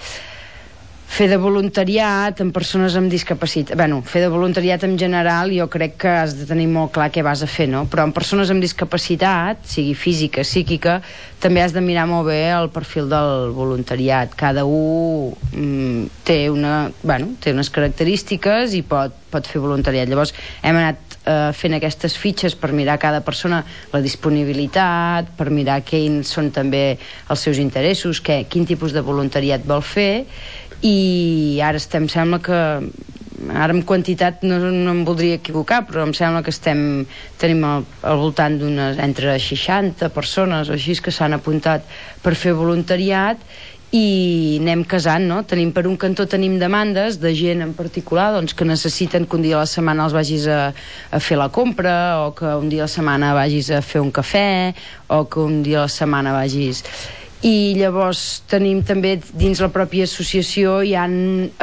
fer de voluntariat amb persones amb discapacitat bueno, fer de voluntariat en general jo crec que has de tenir molt clar què vas a fer no? però amb persones amb discapacitat sigui física, psíquica també has de mirar molt bé el perfil del voluntariat cada un mm, té, una, bueno, té unes característiques i pot, pot fer voluntariat llavors hem anat eh, fent aquestes fitxes per mirar cada persona la disponibilitat, per mirar quins són també els seus interessos, què, quin tipus de voluntariat vol fer i ara estem, sembla que ara en quantitat no, no em voldria equivocar però em sembla que estem tenim al, al voltant d'unes entre 60 persones o així que s'han apuntat per fer voluntariat i anem casant, no? Tenim per un cantó tenim demandes de gent en particular doncs, que necessiten que un dia a la setmana els vagis a, a fer la compra o que un dia a la setmana vagis a fer un cafè o que un dia a la setmana vagis i llavors tenim també dins la pròpia associació hi han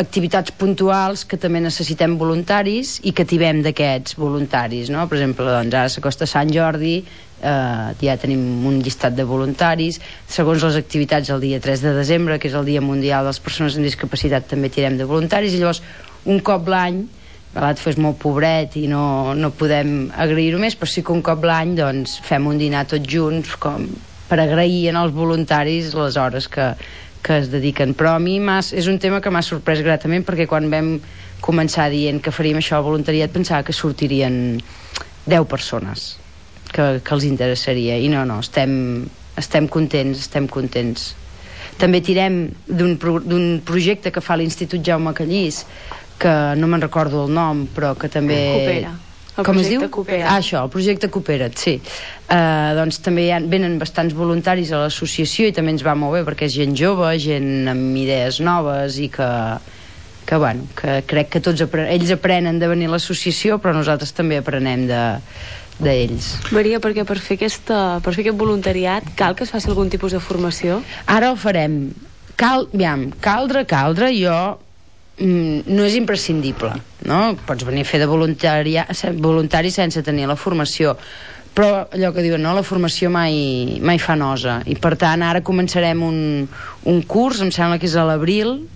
activitats puntuals que també necessitem voluntaris i que tibem d'aquests voluntaris no? per exemple, doncs ara s'acosta Sant Jordi eh, ja tenim un llistat de voluntaris segons les activitats el dia 3 de desembre que és el dia mundial de les persones amb discapacitat també tirem de voluntaris i llavors un cop l'any l'altre és molt pobret i no, no podem agrair-ho més però sí que un cop l'any doncs, fem un dinar tots junts com per agrair als voluntaris les hores que, que es dediquen. Però a mi és un tema que m'ha sorprès gratament perquè quan vam començar dient que faríem això al voluntariat pensava que sortirien 10 persones que, que els interessaria. I no, no, estem, estem contents estem contents. També tirem d'un pro, projecte que fa l'Institut Jaume Callís que no me'n recordo el nom però que també. El com es diu? Coopera. Ah, això, el projecte Coopera't, sí. Uh, doncs també hi ha, venen bastants voluntaris a l'associació i també ens va molt bé perquè és gent jove, gent amb idees noves i que, que, bueno, que crec que tots apre ells aprenen de venir a l'associació però nosaltres també aprenem de d'ells. Maria, perquè per fer, aquesta, per fer aquest voluntariat cal que es faci algun tipus de formació? Ara el farem. Cal, aviam, caldre, caldre, jo no és imprescindible, no? Pots venir a fer de voluntari, voluntari sense tenir la formació, però allò que diuen, no, la formació mai, mai fa nosa, i per tant ara començarem un, un curs, em sembla que és a l'abril,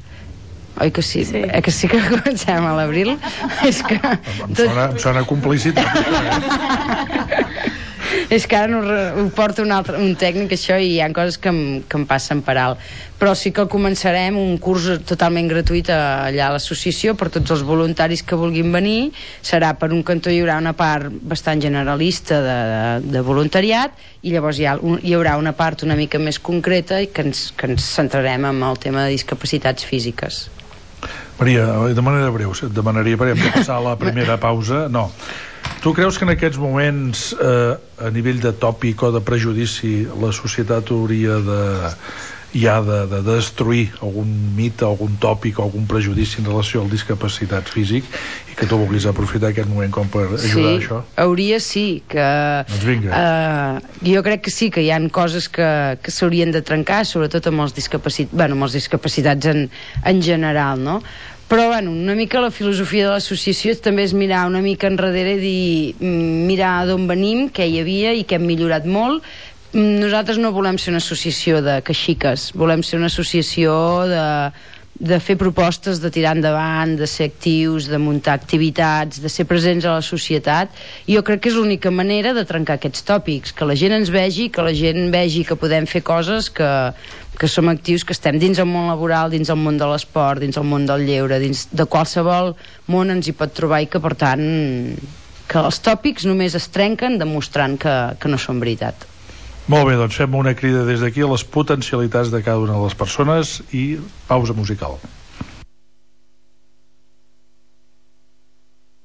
oi que sí? Sí. Eh, que sí que comencem a l'abril? és que... Em sona, em sona complicitat. és que ara no, ho porta un, altre, un tècnic això i hi ha coses que em, que em passen per alt però sí que començarem un curs totalment gratuït a- allà a l'associació per tots els voluntaris que vulguin venir serà per un cantó hi haurà una part bastant generalista de, de, de voluntariat i llavors hi, ha, un, hi haurà una part una mica més concreta i que ens, que ens centrarem en el tema de discapacitats físiques Maria, de manera breu, et demanaria per passar la primera pausa. No. Tu creus que en aquests moments, eh, a nivell de tòpic o de prejudici, la societat hauria de ja de, de destruir algun mite, algun tòpic o algun prejudici en relació al discapacitat físic i que tu vulguis aprofitar aquest moment com per ajudar a sí, això? hauria sí que, Doncs vinga. eh, jo crec que sí que hi han coses que, que s'haurien de trencar sobretot amb els, discapacitats bueno, amb els discapacitats en, en general no? Però bueno, una mica la filosofia de l'associació també és mirar una mica enrere i dir, mm, mirar d'on venim què hi havia i què hem millorat molt Mm, nosaltres no volem ser una associació de queixiques volem ser una associació de de fer propostes, de tirar endavant, de ser actius, de muntar activitats, de ser presents a la societat. I jo crec que és l'única manera de trencar aquests tòpics, que la gent ens vegi, que la gent vegi que podem fer coses, que, que som actius, que estem dins el món laboral, dins el món de l'esport, dins el món del lleure, dins de qualsevol món ens hi pot trobar i que, per tant, que els tòpics només es trenquen demostrant que, que no són veritat. Molt bé, doncs fem una crida des d'aquí a les potencialitats de cada una de les persones i pausa musical.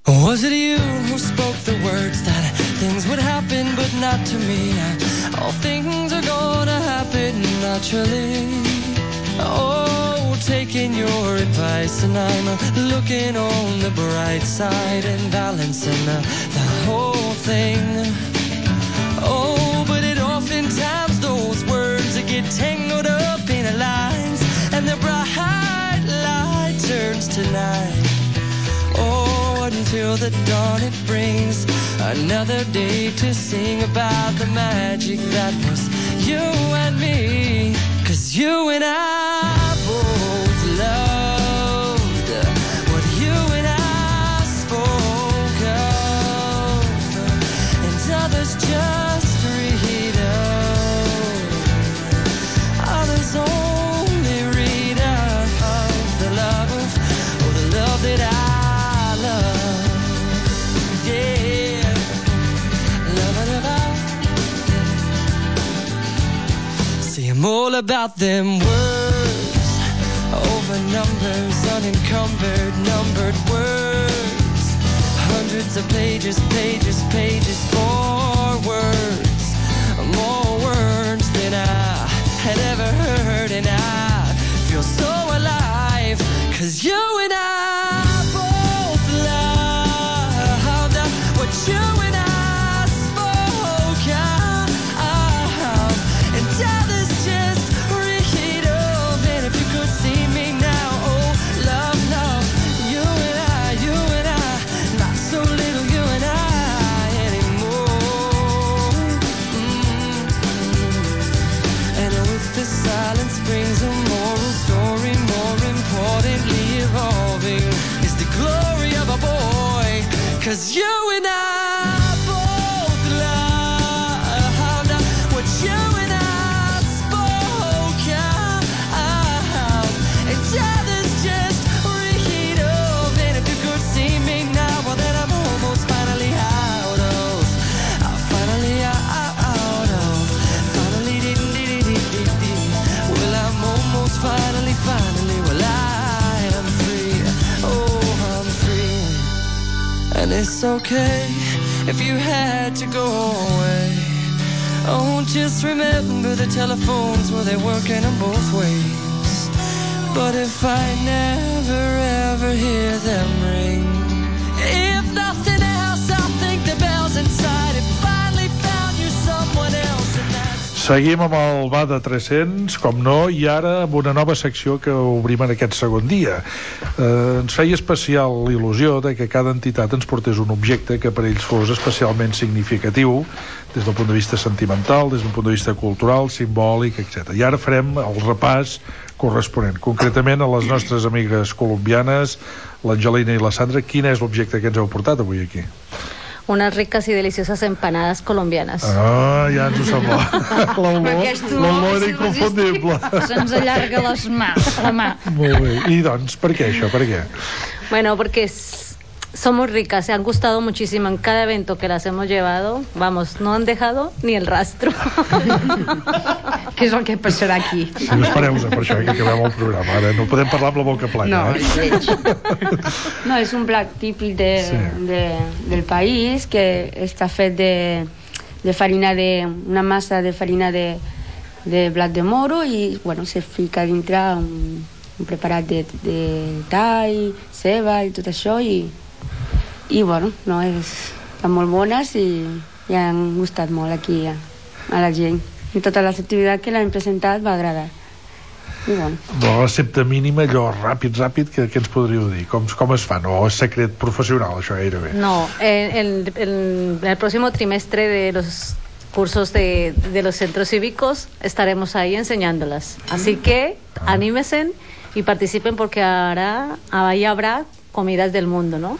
Was it you who spoke the words that things would happen but not to me? All things naturally. Oh, taking your advice and I'm looking on the bright side and balancing the, the whole thing. Oh, but it oftentimes those words that get tangled up in the lines and the bright light turns to night. Oh, until the dawn it brings another day to sing about the magic that was you and me. Cause you and I I'm all about them words over numbers, unencumbered, numbered words. Hundreds of pages, pages, pages, more words, more words than I had ever heard, and I feel so alive. Cause you and I both loved what you Cause you and I it's okay if you had to go away. Oh, just remember the telephones, well, they're working on both ways. But if I never ever hear them ring, Seguim amb el va de 300, com no, i ara amb una nova secció que obrim en aquest segon dia. Eh, ens feia especial il·lusió de que cada entitat ens portés un objecte que per ells fos especialment significatiu des del punt de vista sentimental, des del punt de vista cultural, simbòlic, etc. I ara farem el repàs corresponent, concretament a les nostres amigues colombianes, l'Angelina i la Sandra. Quin és l'objecte que ens heu portat avui aquí? Unas ricas y deliciosas empanadas colombianas. Ah, ja ens ho sembla. L'olor era inconfundible. Se'ns allarga les mà, la mà. Molt bé. I doncs, per què això? Per què? Bueno, porque s- son muy ricas, se han gustado muchísimo en cada evento que las hemos llevado. Vamos, no han dejado ni el rastro. Què és el que passarà aquí? Si no espereu-vos per això que acabem el programa. Ara no podem parlar amb la boca plena. No, eh? és. No, es un plat típic de, Sí. de- del país que está fet de, de farina de una massa de farina de, de blat de moro i bueno, se fica dintre un, un preparat de, de tall, ceba i tot això i, i bueno, no, és, estan molt bones i, i han gustat molt aquí a, a la gent. I totes les activitats que l'han presentat va agradar. I bueno, La recepta mínima, allò ràpid, ràpid, que, que ens podríeu dir? Com, com es fa? No és secret professional, això gairebé. No, en, en- en el próximo trimestre de los cursos de, de los centros cívicos estaremos ahí enseñándolas. Así que anímesen y participen porque ahora ahí habrá comidas del mundo, ¿no?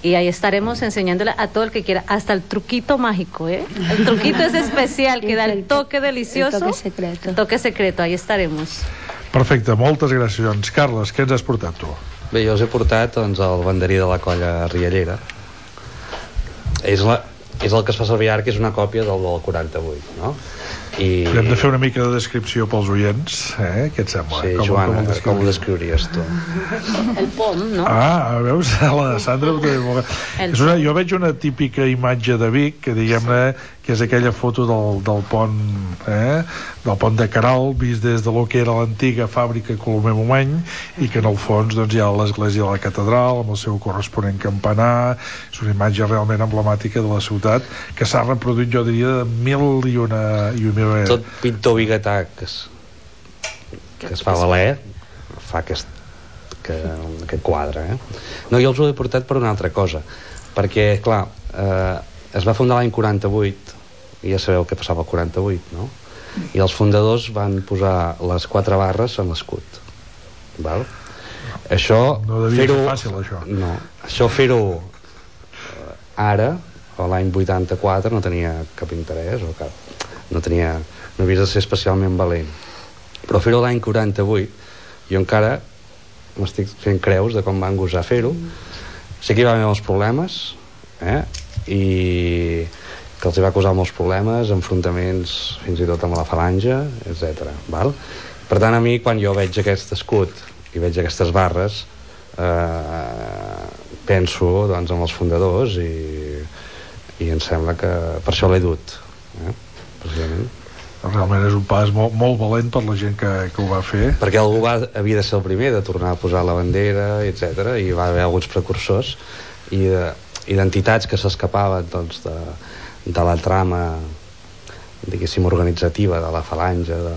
Y ahí estaremos enseñándole a todo el que quiera, hasta el truquito mágico, ¿eh? El truquito es especial, que da el toque delicioso. El toque secreto. El toque secreto, ahí estaremos. Perfecte, moltes gràcies, doncs. Carles, què ens has portat tu? Bé, jo us he portat doncs, el banderí de la colla Riallera. És, la, és el que es fa servir ara, que és una còpia del del 48, no? I... Hem de fer una mica de descripció pels oients, eh? Què et sembla? Sí, Com- Joana, com el com ho descriuries? descriuries tu? El pom, no? Ah, veus, la Sandra ho molt és una, jo veig una típica imatge de Vic que diguem-ne que és aquella foto del, del pont eh? del pont de Caral vist des de lo que era l'antiga fàbrica Colomer Momeny i que en el fons doncs, hi ha l'església de la catedral amb el seu corresponent campanar és una imatge realment emblemàtica de la ciutat que s'ha reproduït jo diria de mil i una, i una Tot pintor biguetà que es, que es fa l'alè fa aquest, que, aquest quadre eh? no, jo els ho he portat per una altra cosa perquè, clar eh, es va fundar l'any 48 i ja sabeu què passava al 48 no? i els fundadors van posar les quatre barres en l'escut val? això no devia ser fàcil això no, això fer-ho eh, ara o l'any 84 no tenia cap interès o cap, no tenia no havies de ser especialment valent però fer-ho l'any 48 jo encara m'estic fent creus de com van gosar fer-ho sí que hi va haver molts problemes eh? i que els hi va causar molts problemes enfrontaments fins i tot amb la falange etc. Val? per tant a mi quan jo veig aquest escut i veig aquestes barres eh, penso doncs, en els fundadors i, i em sembla que per això l'he dut eh? Precisament. Realment és un pas molt, molt valent per la gent que, que ho va fer. Perquè algú va, havia de ser el primer de tornar a posar la bandera, etc i va haver alguns precursors i de, identitats que s'escapaven doncs, de, de la trama diguéssim organitzativa de la falange de,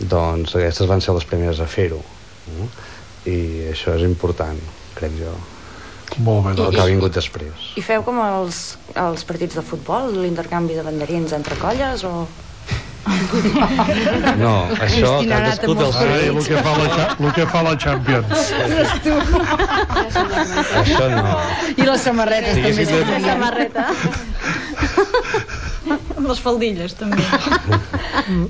doncs aquestes van ser les primeres a fer-ho no? i això és important crec jo molt bé, el que ha vingut després. I feu com els, els partits de futbol, l'intercanvi de banderins entre colles o... no, això cadascú té el Ara, el seu que fa la, el que fa la Champions això no I les samarretes Sí, també sí, La samarreta. Les faldilles, també.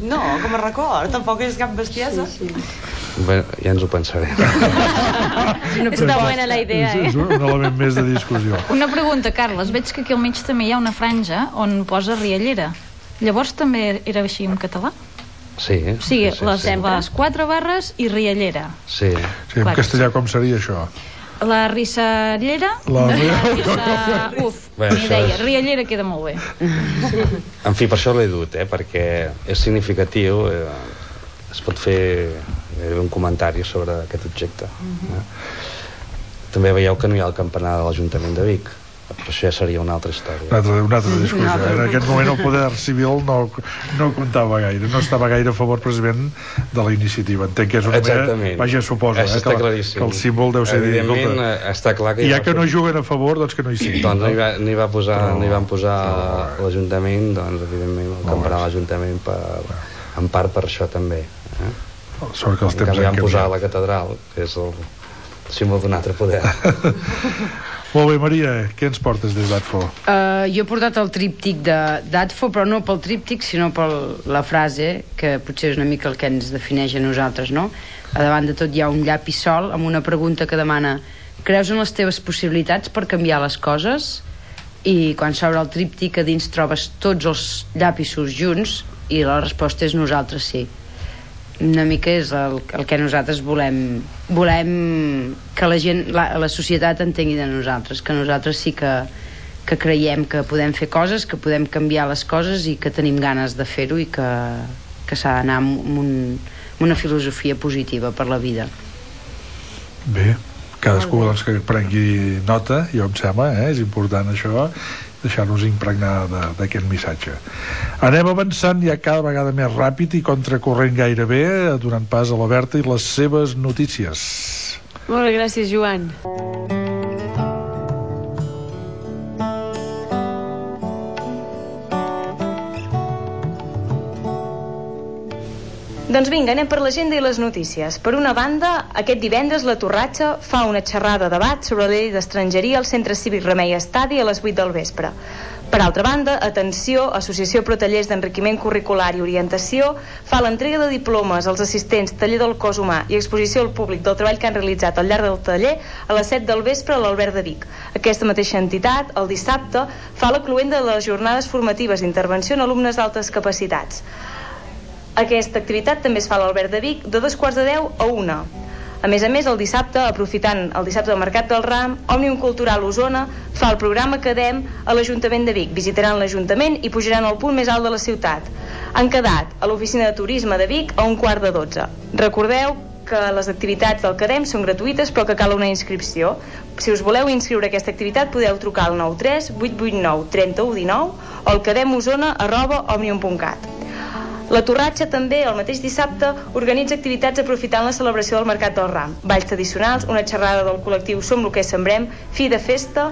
No, com a record, tampoc és cap bestiesa. Sí, sí. Bé, ja ens ho pensarem Està buena la idea, és, eh? és un element més de discussió Una pregunta, Carles. Veig que aquí al mig també hi ha una franja on posa riallera. Llavors també era així en català? sí, O sigui, sí, les, sí. les quatre barres i riallera. sí. sí, en Clar. castellà com seria això? La rissallera... La- rissa... Uf, Bé, ni idea. és- Riallera queda molt bé. En fi, per això l'he dut, eh? perquè és significatiu, eh? es pot fer eh, un comentari sobre aquest objecte. Eh? També veieu que no hi ha el campanar de l'Ajuntament de Vic, però això ja seria una altra una història. altra, una altra discussió en aquest moment el poder civil no, no comptava gaire no estava gaire a favor precisament de la iniciativa entenc que és una Exactament. vaja suposo eh, que, la, que el símbol deu ser dir, Evidentment, escolta, eh, està clar que i ja que no juguen a favor doncs que no hi siguin Doncs no hi, va, no hi, va posar, Però- no hi van posar però- l'Ajuntament, doncs evidentment el campanar de l'Ajuntament per, en part per això també. Eh? sort que els En temps canvi han canviat la catedral, que és el símbol d'un altre poder. molt bé Maria, què ens portes des d'Atfo? Uh, jo he portat el tríptic d'Atfo, però no pel tríptic, sinó per la frase, que potser és una mica el que ens defineix a nosaltres, no? A davant de tot hi ha un llapis sol amb una pregunta que demana creus en les teves possibilitats per canviar les coses? I quan s'obre el tríptic a dins trobes tots els llapisos junts i la resposta és nosaltres sí una mica és el, el que nosaltres volem. Volem que la gent la, la societat entengui de nosaltres que nosaltres sí que, que creiem que podem fer coses, que podem canviar les coses i que tenim ganes de fer-ho i que, que s'ha d'anar amb, un, amb una filosofia positiva per la vida. Bé, cadascú doncs, que prengui nota, jo em sembla eh? és important això deixar-nos impregnar d'aquest missatge anem avançant ja cada vegada més ràpid i contracorrent gairebé donant pas a la Berta i les seves notícies Molt gràcies, Joan. Doncs vinga, anem per l'agenda i les notícies. Per una banda, aquest divendres la Torratxa fa una xerrada de debat sobre la llei d'estrangeria al Centre Cívic Remei Estadi a les 8 del vespre. Per altra banda, atenció, Associació Protallers d'Enriquiment Curricular i Orientació fa l'entrega de diplomes als assistents, taller del cos humà i exposició al públic del treball que han realitzat al llarg del taller a les 7 del vespre a l'Albert de Vic. Aquesta mateixa entitat, el dissabte, fa la cluenda de les jornades formatives d'intervenció en alumnes d'altes capacitats. Aquesta activitat també es fa a l'Albert de Vic de dos quarts de deu a una. A més a més, el dissabte, aprofitant el dissabte del Mercat del Ram, Òmnium Cultural Osona fa el programa Quedem a l'Ajuntament de Vic. Visitaran l'Ajuntament i pujaran al punt més alt de la ciutat. Han quedat a l'oficina de turisme de Vic a un quart de dotze. Recordeu que les activitats del Cadem són gratuïtes però que cal una inscripció. Si us voleu inscriure a aquesta activitat podeu trucar al 93 889 3119 o al cademosona arroba. La Torratxa també, el mateix dissabte, organitza activitats aprofitant la celebració del Mercat del Ram. Balls tradicionals, una xerrada del col·lectiu Som lo que sembrem, fi de festa,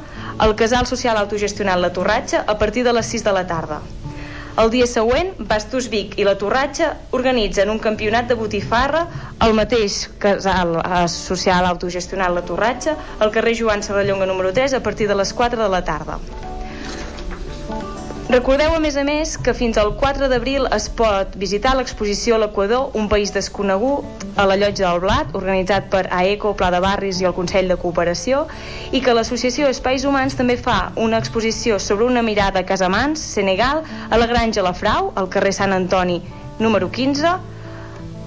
el casal social autogestionat La Torratxa a partir de les 6 de la tarda. El dia següent, Bastos Vic i la Torratxa organitzen un campionat de botifarra al mateix casal eh, social autogestionat La Torratxa, al carrer Joan Serrallonga número 3, a partir de les 4 de la tarda. Recordeu, a més a més, que fins al 4 d'abril es pot visitar l'exposició a l'Equador, un país desconegut, a la llotja del Blat, organitzat per AECO, Pla de Barris i el Consell de Cooperació, i que l'Associació Espais Humans també fa una exposició sobre una mirada a Casamans, Senegal, a la Granja La Frau, al carrer Sant Antoni, número 15,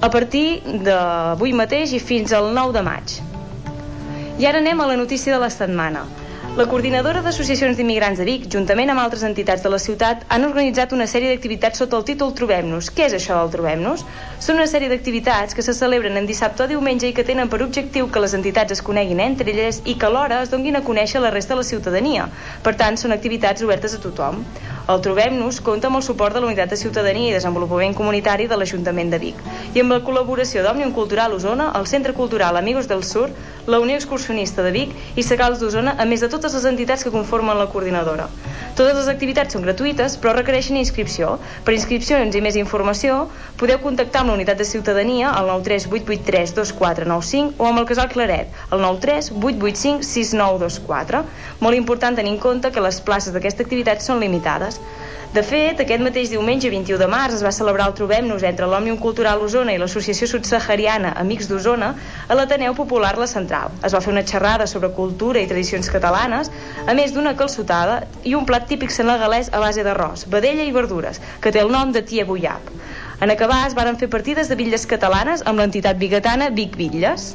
a partir d'avui mateix i fins al 9 de maig. I ara anem a la notícia de la setmana. La coordinadora d'associacions d'immigrants de Vic, juntament amb altres entitats de la ciutat, han organitzat una sèrie d'activitats sota el títol Trobem-nos. Què és això del Trobem-nos? Són una sèrie d'activitats que se celebren en dissabte o diumenge i que tenen per objectiu que les entitats es coneguin entre elles i que alhora es donguin a conèixer la resta de la ciutadania. Per tant, són activitats obertes a tothom. El Trobem-nos compta amb el suport de la Unitat de Ciutadania i Desenvolupament Comunitari de l'Ajuntament de Vic i amb la col·laboració d'Òmnium Cultural Osona, el Centre Cultural Amigos del Sur, la Unió Excursionista de Vic i Segals d'Osona, a més de totes les entitats que conformen la coordinadora. Totes les activitats són gratuïtes, però requereixen inscripció. Per inscripcions i més informació, podeu contactar amb la Unitat de Ciutadania al 93883 2495 o amb el Casal Claret, al 93 885 6924. Molt important tenir en compte que les places d'aquesta activitat són limitades. De fet, aquest mateix diumenge 21 de març es va celebrar el Trobem-nos entre l'Òmnium Cultural Osona i l'Associació Subsahariana Amics d'Osona a l'Ateneu Popular La Central. Es va fer una xerrada sobre cultura i tradicions catalanes, a més d'una calçotada i un plat típic senegalès a base d'arròs, vedella i verdures, que té el nom de Tia Buyap. En acabar es varen fer partides de bitlles catalanes amb l'entitat bigatana Vic Bitlles.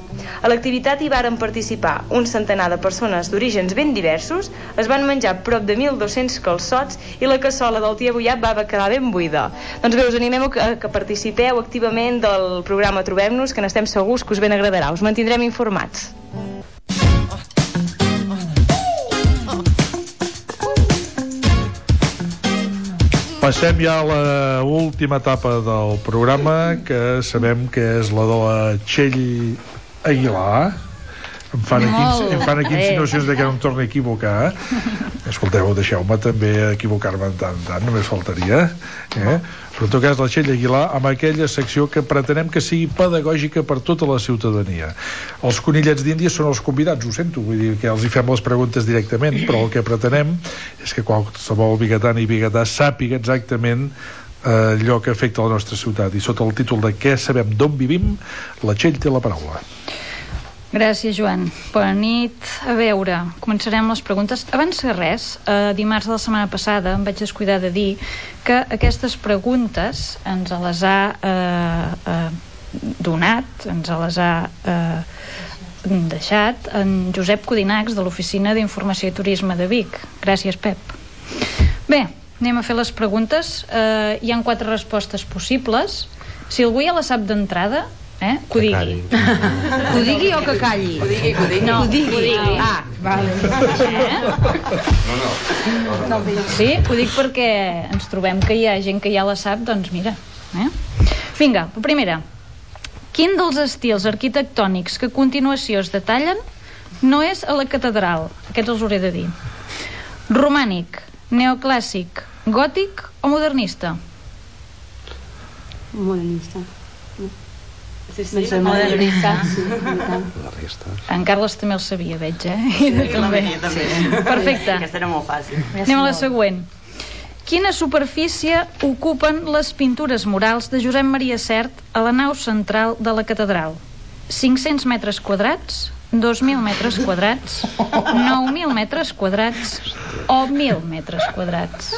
A l'activitat hi varen participar un centenar de persones d'orígens ben diversos, es van menjar prop de 1.200 calçots i la cassola del tia Bullat va quedar ben buida. Doncs bé, us animem a que, que participeu activament del programa Trobem-nos, que n'estem segurs que us ben agradarà. Us mantindrem informats. Passem ja a la última etapa del programa, que sabem que és la de la Txell Aguilar. Em fan aquí, em fan aquí insinuacions de que no em torni a equivocar. Escolteu, deixeu-me també equivocar-me tant, tant, només faltaria. Eh? Però en tot cas, la Txell Aguilar amb aquella secció que pretenem que sigui pedagògica per tota la ciutadania. Els conillets d'Índia són els convidats, ho sento, vull dir que els hi fem les preguntes directament, però el que pretenem és que qualsevol bigatana i bigatà sàpiga exactament eh, allò que afecta la nostra ciutat i sota el títol de què sabem d'on vivim la Txell té la paraula Gràcies, Joan. Bona nit. A veure, començarem les preguntes. Abans que res, eh, dimarts de la setmana passada em vaig descuidar de dir que aquestes preguntes ens les ha eh, eh, donat, ens les ha eh, deixat en Josep Codinacs de l'Oficina d'Informació i Turisme de Vic. Gràcies, Pep. Bé, anem a fer les preguntes. Eh, hi han quatre respostes possibles. Si algú ja la sap d'entrada, eh, que ho digui. Que ho digui o que calli? Que ho digui, que ho digui. No, Que ho digui. Ah, vale. Sí, ho dic perquè ens trobem que hi ha gent que ja la sap, doncs mira. Eh? Vinga, primera. Quin dels estils arquitectònics que a continuació es detallen no és a la catedral? Aquests els hauré de dir. Romànic, neoclàssic, gòtic o modernista? Modernista. Sí, Doncs el modernitzat, sí. La resta. En Carles també el sabia, veig, eh? I tu també. Perfecte. Aquesta era molt fàcil. Anem a la següent. Quina superfície ocupen les pintures murals de Josep Maria Cert a la nau central de la catedral? 500 metres quadrats, 2.000 metres quadrats, 9.000 metres quadrats o 1.000 metres quadrats?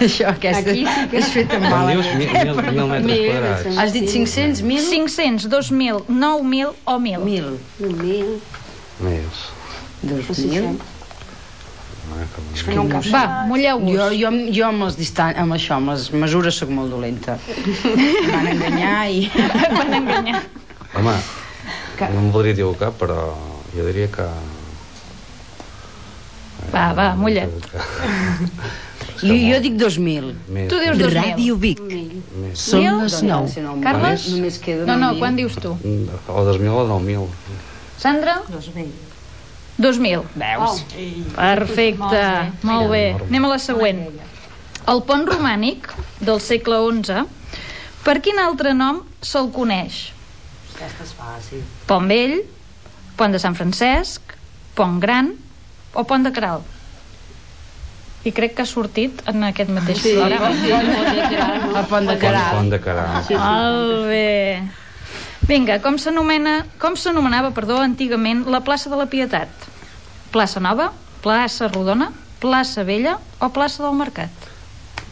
Això, aquesta Aquí sí que- és feta amb mala dius mil, mil, mil metres Mil, quadrats. Has dit 500, 1.000? 500, 2.000, 9.000 o 1.000? 1.000. Mil, Més. 2.000. És que no Va, mulleu-vos. Jo, jo, jo amb, els distan amb això, amb les mesures, sóc molt dolenta. Em van enganyar i... Van enganyar. Home, no em podria equivocar, però jo diria que... Va, va, mulla't. Jo, jo dic 2.000. Més, Tu dius 2.000. Ràdio Vic. Més. Són Mil? les 9. Si no, Carles? Només queda No, no, 9.000. quan dius tu? O 2.000 o 9.000. Sandra? 2.000. Veus? Perfecte, molt bé. Anem a la següent. El pont romànic del segle XI, per quin altre nom se'l coneix? Aquesta és fàcil. Pont vell, pont de Sant Francesc, pont gran o pont de Caral? I crec que ha sortit en aquest mateix Sí, programa. El pont de Caral. pont de Caral. Molt bé. Vinga, com s'anomena, com s'anomenava, perdó, antigament la plaça de la Pietat? Plaça Nova, plaça Rodona, plaça Vella o plaça del Mercat?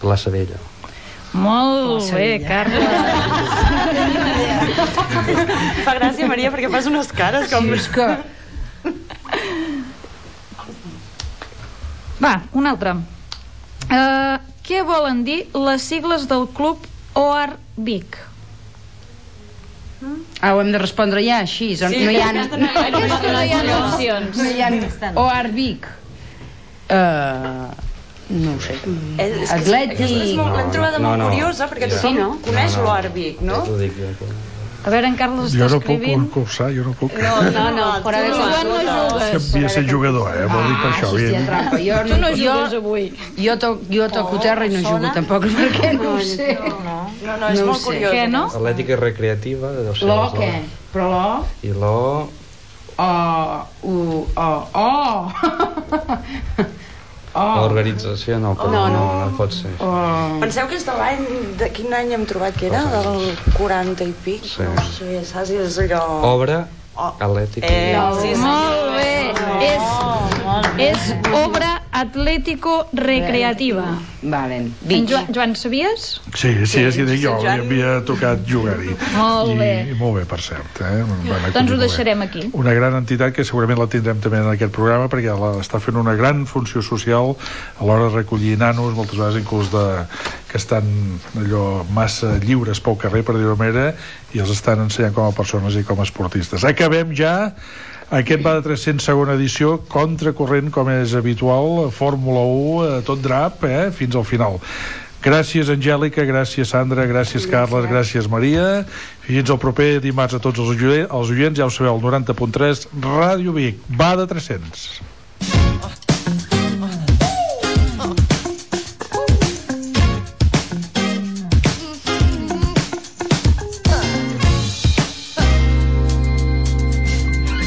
Plaça Vella. Molt bé, Carles. Fa gràcia, Maria, perquè fas unes cares com... Sí, és que... Va, un altre. Uh, què volen dir les sigles del club OAR Vic? Ah, ho hem de respondre ja, així. Sí, no hi ha... No hi ha opcions. No hi ha... O Arbic. Uh, no ho sé. És, és, Atlètic. És, és molt, l'hem trobada No, molt no. curiosa, perquè tothom no? coneix No, no. l'Arbic, no? Ja dic jo. Que... A veure, en Carles Jo està no puc escrivint. concursar, jo no puc. No, no, no, fora de tu Joan no no. jugues. Havia de ser jugador, eh? Vol dir per això. hòstia, Havia... trampa. Jo, Tu no jo, jugues avui. jo, to, jo toco terra i no jugo tampoc, perquè no ho sé. No, no, no és No molt sé. curiós. Què, no? Atlètica recreativa, deu ser. L'O què? Però l'O... I l'O... O... U... O... O... O... L'organització no, però No, no, no. no, pot ser. O... Penseu que és de l'any... De quin any hem trobat que era? Del anys. 40 i pic? Sí. No sé, saps? És allò... Obra Oh. atlètica. Eh, sí, sí. Molt bé. És, és obra atlètico-recreativa. Vale. En Vic. Joan, Joan, sabies? Sí, sí, és que dic jo, sí, Joan. havia tocat jugar-hi. Molt I, bé. I molt bé, per cert. Eh? Acollir Doncs ho molt bé. deixarem aquí. Una gran entitat que segurament la tindrem també en aquest programa perquè la, està fent una gran funció social a l'hora de recollir nanos, moltes vegades inclús de, que estan allò massa lliures pel carrer, per dir-ho manera, i els estan ensenyant com a persones i com a esportistes. Acabem ja aquest va de 300 segona edició, contracorrent, com és habitual, Fórmula 1, eh, tot drap, eh, fins al final. Gràcies, Angèlica, gràcies, Sandra, gràcies, Carles, gràcies, Maria. Fins al proper dimarts a tots els oients, els oients ja ho sabeu, el 90.3, Ràdio Vic, va de 300.